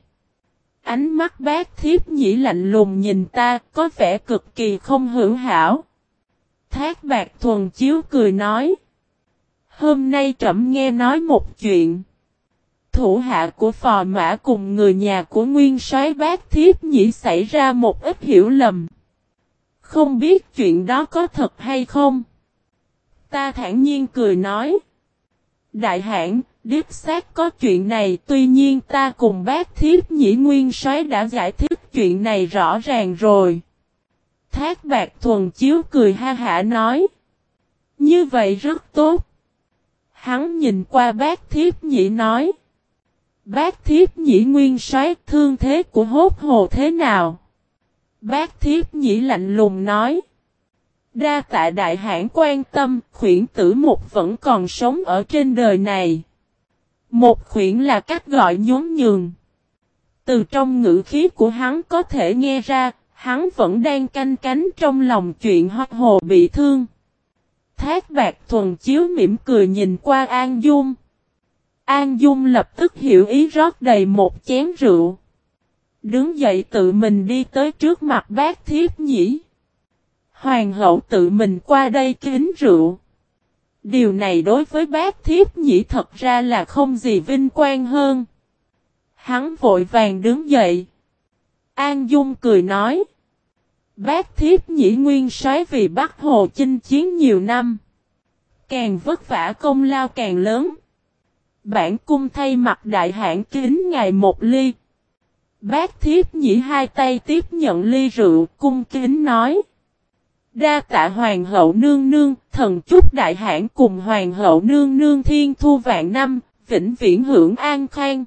Ánh mắt bác thiếp nhĩ lạnh lùng nhìn ta có vẻ cực kỳ không hữu hảo. Thác bạc thuần chiếu cười nói. Hôm nay trẫm nghe nói một chuyện. Thủ hạ của phò mã cùng người nhà của nguyên soái bác thiếp nhĩ xảy ra một ít hiểu lầm. Không biết chuyện đó có thật hay không? Ta thản nhiên cười nói. Đại hãn, điếp xác có chuyện này tuy nhiên ta cùng bác thiếp nhĩ nguyên soái đã giải thích chuyện này rõ ràng rồi. Thác bạc thuần chiếu cười ha hả nói. Như vậy rất tốt. Hắn nhìn qua bác thiếp nhị nói. Bác thiếp nhị nguyên soái thương thế của hốt hồ thế nào? Bác thiếp nhị lạnh lùng nói. Đa tạ đại hãn quan tâm, khuyển tử một vẫn còn sống ở trên đời này. Một khuyển là cách gọi nhún nhường. Từ trong ngữ khí của hắn có thể nghe ra, hắn vẫn đang canh cánh trong lòng chuyện hoặc hồ bị thương. Thác bạc thuần chiếu mỉm cười nhìn qua An Dung. An Dung lập tức hiểu ý rót đầy một chén rượu. Đứng dậy tự mình đi tới trước mặt bác thiếp nhĩ. Hoàng hậu tự mình qua đây kính rượu. Điều này đối với bác thiếp nhĩ thật ra là không gì vinh quang hơn. Hắn vội vàng đứng dậy. An Dung cười nói. Bác thiếp nhĩ nguyên soái vì Bắc Hồ chinh chiến nhiều năm. Càng vất vả công lao càng lớn. Bản cung thay mặt đại hãn kính ngày một ly. Bác thiếp nhĩ hai tay tiếp nhận ly rượu cung kính nói. Đa tạ hoàng hậu nương nương, thần chúc đại hãn cùng hoàng hậu nương nương thiên thu vạn năm, vĩnh viễn hưởng an khang.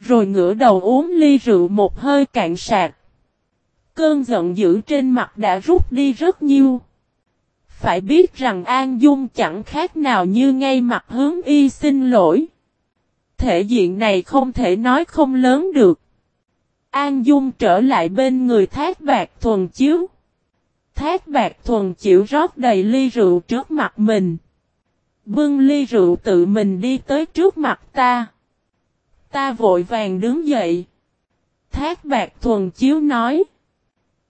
Rồi ngửa đầu uống ly rượu một hơi cạn sạc. Cơn giận dữ trên mặt đã rút đi rất nhiều. Phải biết rằng An Dung chẳng khác nào như ngay mặt hướng y xin lỗi. Thể diện này không thể nói không lớn được. An Dung trở lại bên người thác bạc thuần chiếu. Thác bạc thuần chịu rót đầy ly rượu trước mặt mình. Bưng ly rượu tự mình đi tới trước mặt ta. Ta vội vàng đứng dậy. Thác bạc thuần chiếu nói.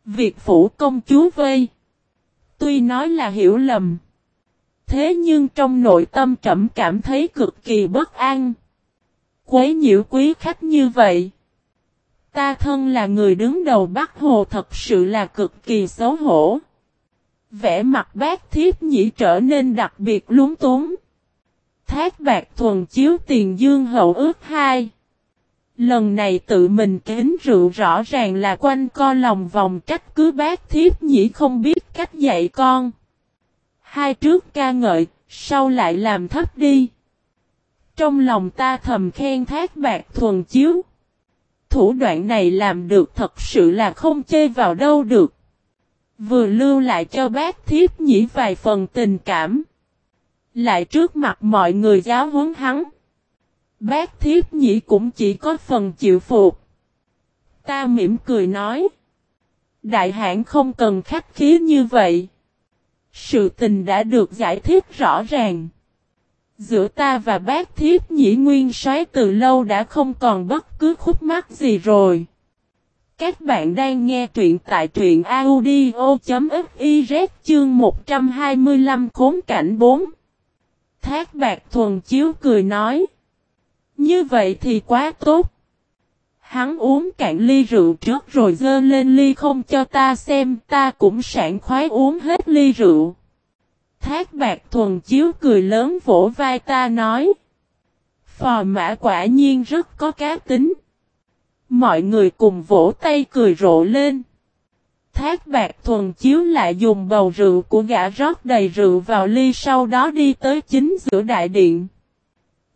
Việc phủ công chúa vây. Tuy nói là hiểu lầm. Thế nhưng trong nội tâm trầm cảm thấy cực kỳ bất an. Quấy nhiễu quý khách như vậy. Ta thân là người đứng đầu Bắc Hồ thật sự là cực kỳ xấu hổ. Vẽ mặt bác thiếp nhĩ trở nên đặc biệt lúng túng. Thác bạc thuần chiếu tiền dương hậu ước hai. Lần này tự mình kính rượu rõ ràng là quanh co lòng vòng trách cứ bác thiếp nhĩ không biết cách dạy con. Hai trước ca ngợi, sau lại làm thấp đi. Trong lòng ta thầm khen thác bạc thuần chiếu. Thủ đoạn này làm được thật sự là không chê vào đâu được. Vừa lưu lại cho bác thiếp nhĩ vài phần tình cảm. Lại trước mặt mọi người giáo huấn hắn. Bác thiết nhĩ cũng chỉ có phần chịu phục. Ta mỉm cười nói. Đại hãn không cần khách khí như vậy. Sự tình đã được giải thích rõ ràng. Giữa ta và bác thiết nhĩ nguyên soái từ lâu đã không còn bất cứ khúc mắc gì rồi. Các bạn đang nghe truyện tại truyện audio.fiz chương 125 khốn cảnh 4. Thác bạc thuần chiếu cười nói. Như vậy thì quá tốt. Hắn uống cạn ly rượu trước rồi dơ lên ly không cho ta xem, ta cũng sảng khoái uống hết ly rượu. Thác bạc thuần chiếu cười lớn vỗ vai ta nói. Phò mã quả nhiên rất có cá tính. Mọi người cùng vỗ tay cười rộ lên. Thác bạc thuần chiếu lại dùng bầu rượu của gã rót đầy rượu vào ly, sau đó đi tới chính giữa đại điện.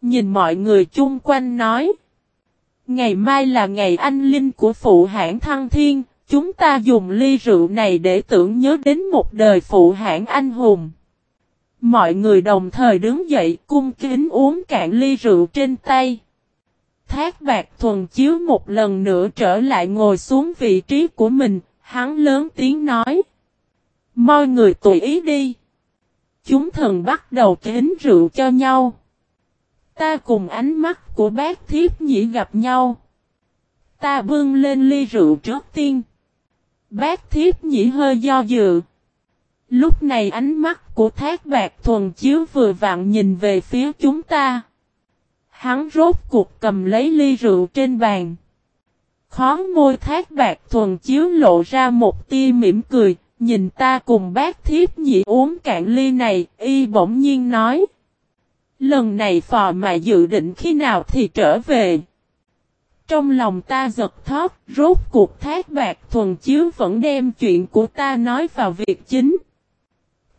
Nhìn mọi người chung quanh nói. Ngày mai là ngày anh linh của phụ hãng Thăng Thiên, chúng ta dùng ly rượu này để tưởng nhớ đến một đời phụ hãng anh hùng. Mọi người đồng thời đứng dậy cung kính uống cạn ly rượu trên tay. Thác bạc thuần chiếu một lần nữa trở lại ngồi xuống vị trí của mình, hắn lớn tiếng nói. Mọi người tùy ý đi. Chúng thần bắt đầu kính rượu cho nhau. Ta cùng ánh mắt của bác thiếp nhĩ gặp nhau. Ta bưng lên ly rượu trước tiên. Bác thiếp nhĩ hơi do dự. Lúc này ánh mắt của thác bạc thuần chiếu vừa vặn nhìn về phía chúng ta. Hắn rốt cuộc cầm lấy ly rượu trên bàn. Khó môi thác bạc thuần chiếu lộ ra một tia mỉm cười, nhìn ta cùng bác thiếp nhị uống cạn ly này, y bỗng nhiên nói. Lần này phò mà dự định khi nào thì trở về. Trong lòng ta giật thót, rốt cuộc thác bạc thuần chiếu vẫn đem chuyện của ta nói vào việc chính.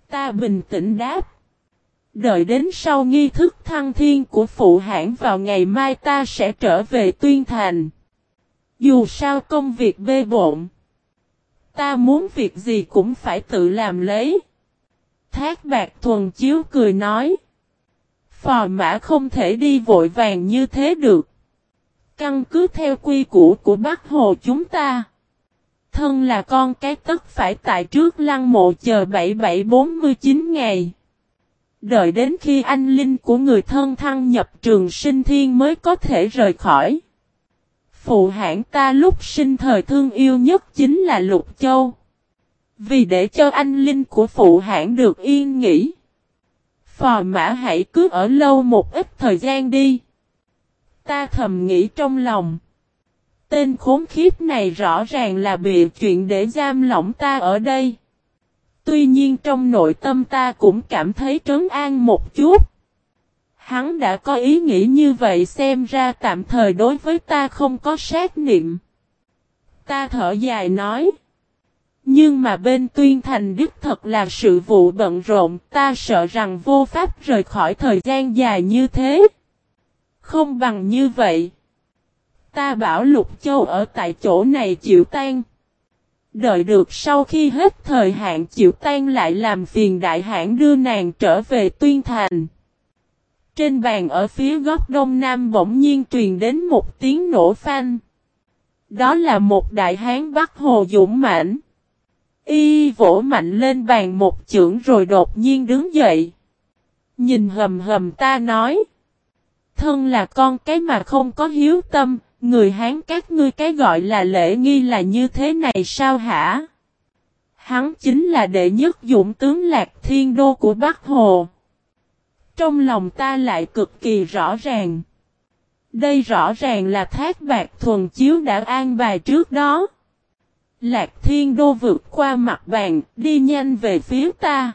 Ta bình tĩnh đáp. Đợi đến sau nghi thức thăng thiên của phụ hãng vào ngày mai ta sẽ trở về tuyên thành. Dù sao công việc bê bộn. Ta muốn việc gì cũng phải tự làm lấy. Thác bạc thuần chiếu cười nói. Phò mã không thể đi vội vàng như thế được. Căn cứ theo quy củ của Bắc Hồ chúng ta. Thân là con cái tất phải tại trước lăng mộ chờ 7749 ngày. Đợi đến khi anh linh của người thân thăng nhập trường sinh thiên mới có thể rời khỏi. Phụ hãng ta lúc sinh thời thương yêu nhất chính là Lục Châu. Vì để cho anh linh của phụ hãng được yên nghỉ. Phò mã hãy cứ ở lâu một ít thời gian đi. Ta thầm nghĩ trong lòng. Tên khốn khiếp này rõ ràng là bị chuyện để giam lỏng ta ở đây. Tuy nhiên trong nội tâm ta cũng cảm thấy trấn an một chút. Hắn đã có ý nghĩ như vậy xem ra tạm thời đối với ta không có sát niệm. Ta thở dài nói. Nhưng mà bên tuyên thành đích thật là sự vụ bận rộn, ta sợ rằng vô pháp rời khỏi thời gian dài như thế. Không bằng như vậy. Ta bảo Lục Châu ở tại chỗ này chịu tan. Đợi được sau khi hết thời hạn chịu tan lại làm phiền đại hãn đưa nàng trở về tuyên thành. Trên bàn ở phía góc đông nam bỗng nhiên truyền đến một tiếng nổ phanh. Đó là một đại hán Bắc Hồ dũng mãnh. Y vỗ mạnh lên bàn một chưởng rồi đột nhiên đứng dậy. Nhìn hầm hầm ta nói. Thân là con cái mà không có hiếu tâm, người Hán các ngươi cái gọi là lễ nghi là như thế này sao hả? Hắn chính là đệ nhất dũng tướng Lạc Thiên Đô của Bắc Hồ. Trong lòng ta lại cực kỳ rõ ràng. Đây rõ ràng là thác bạc thuần chiếu đã an bài trước đó. Lạc Thiên Đô vượt qua mặt bàn, đi nhanh về phía ta.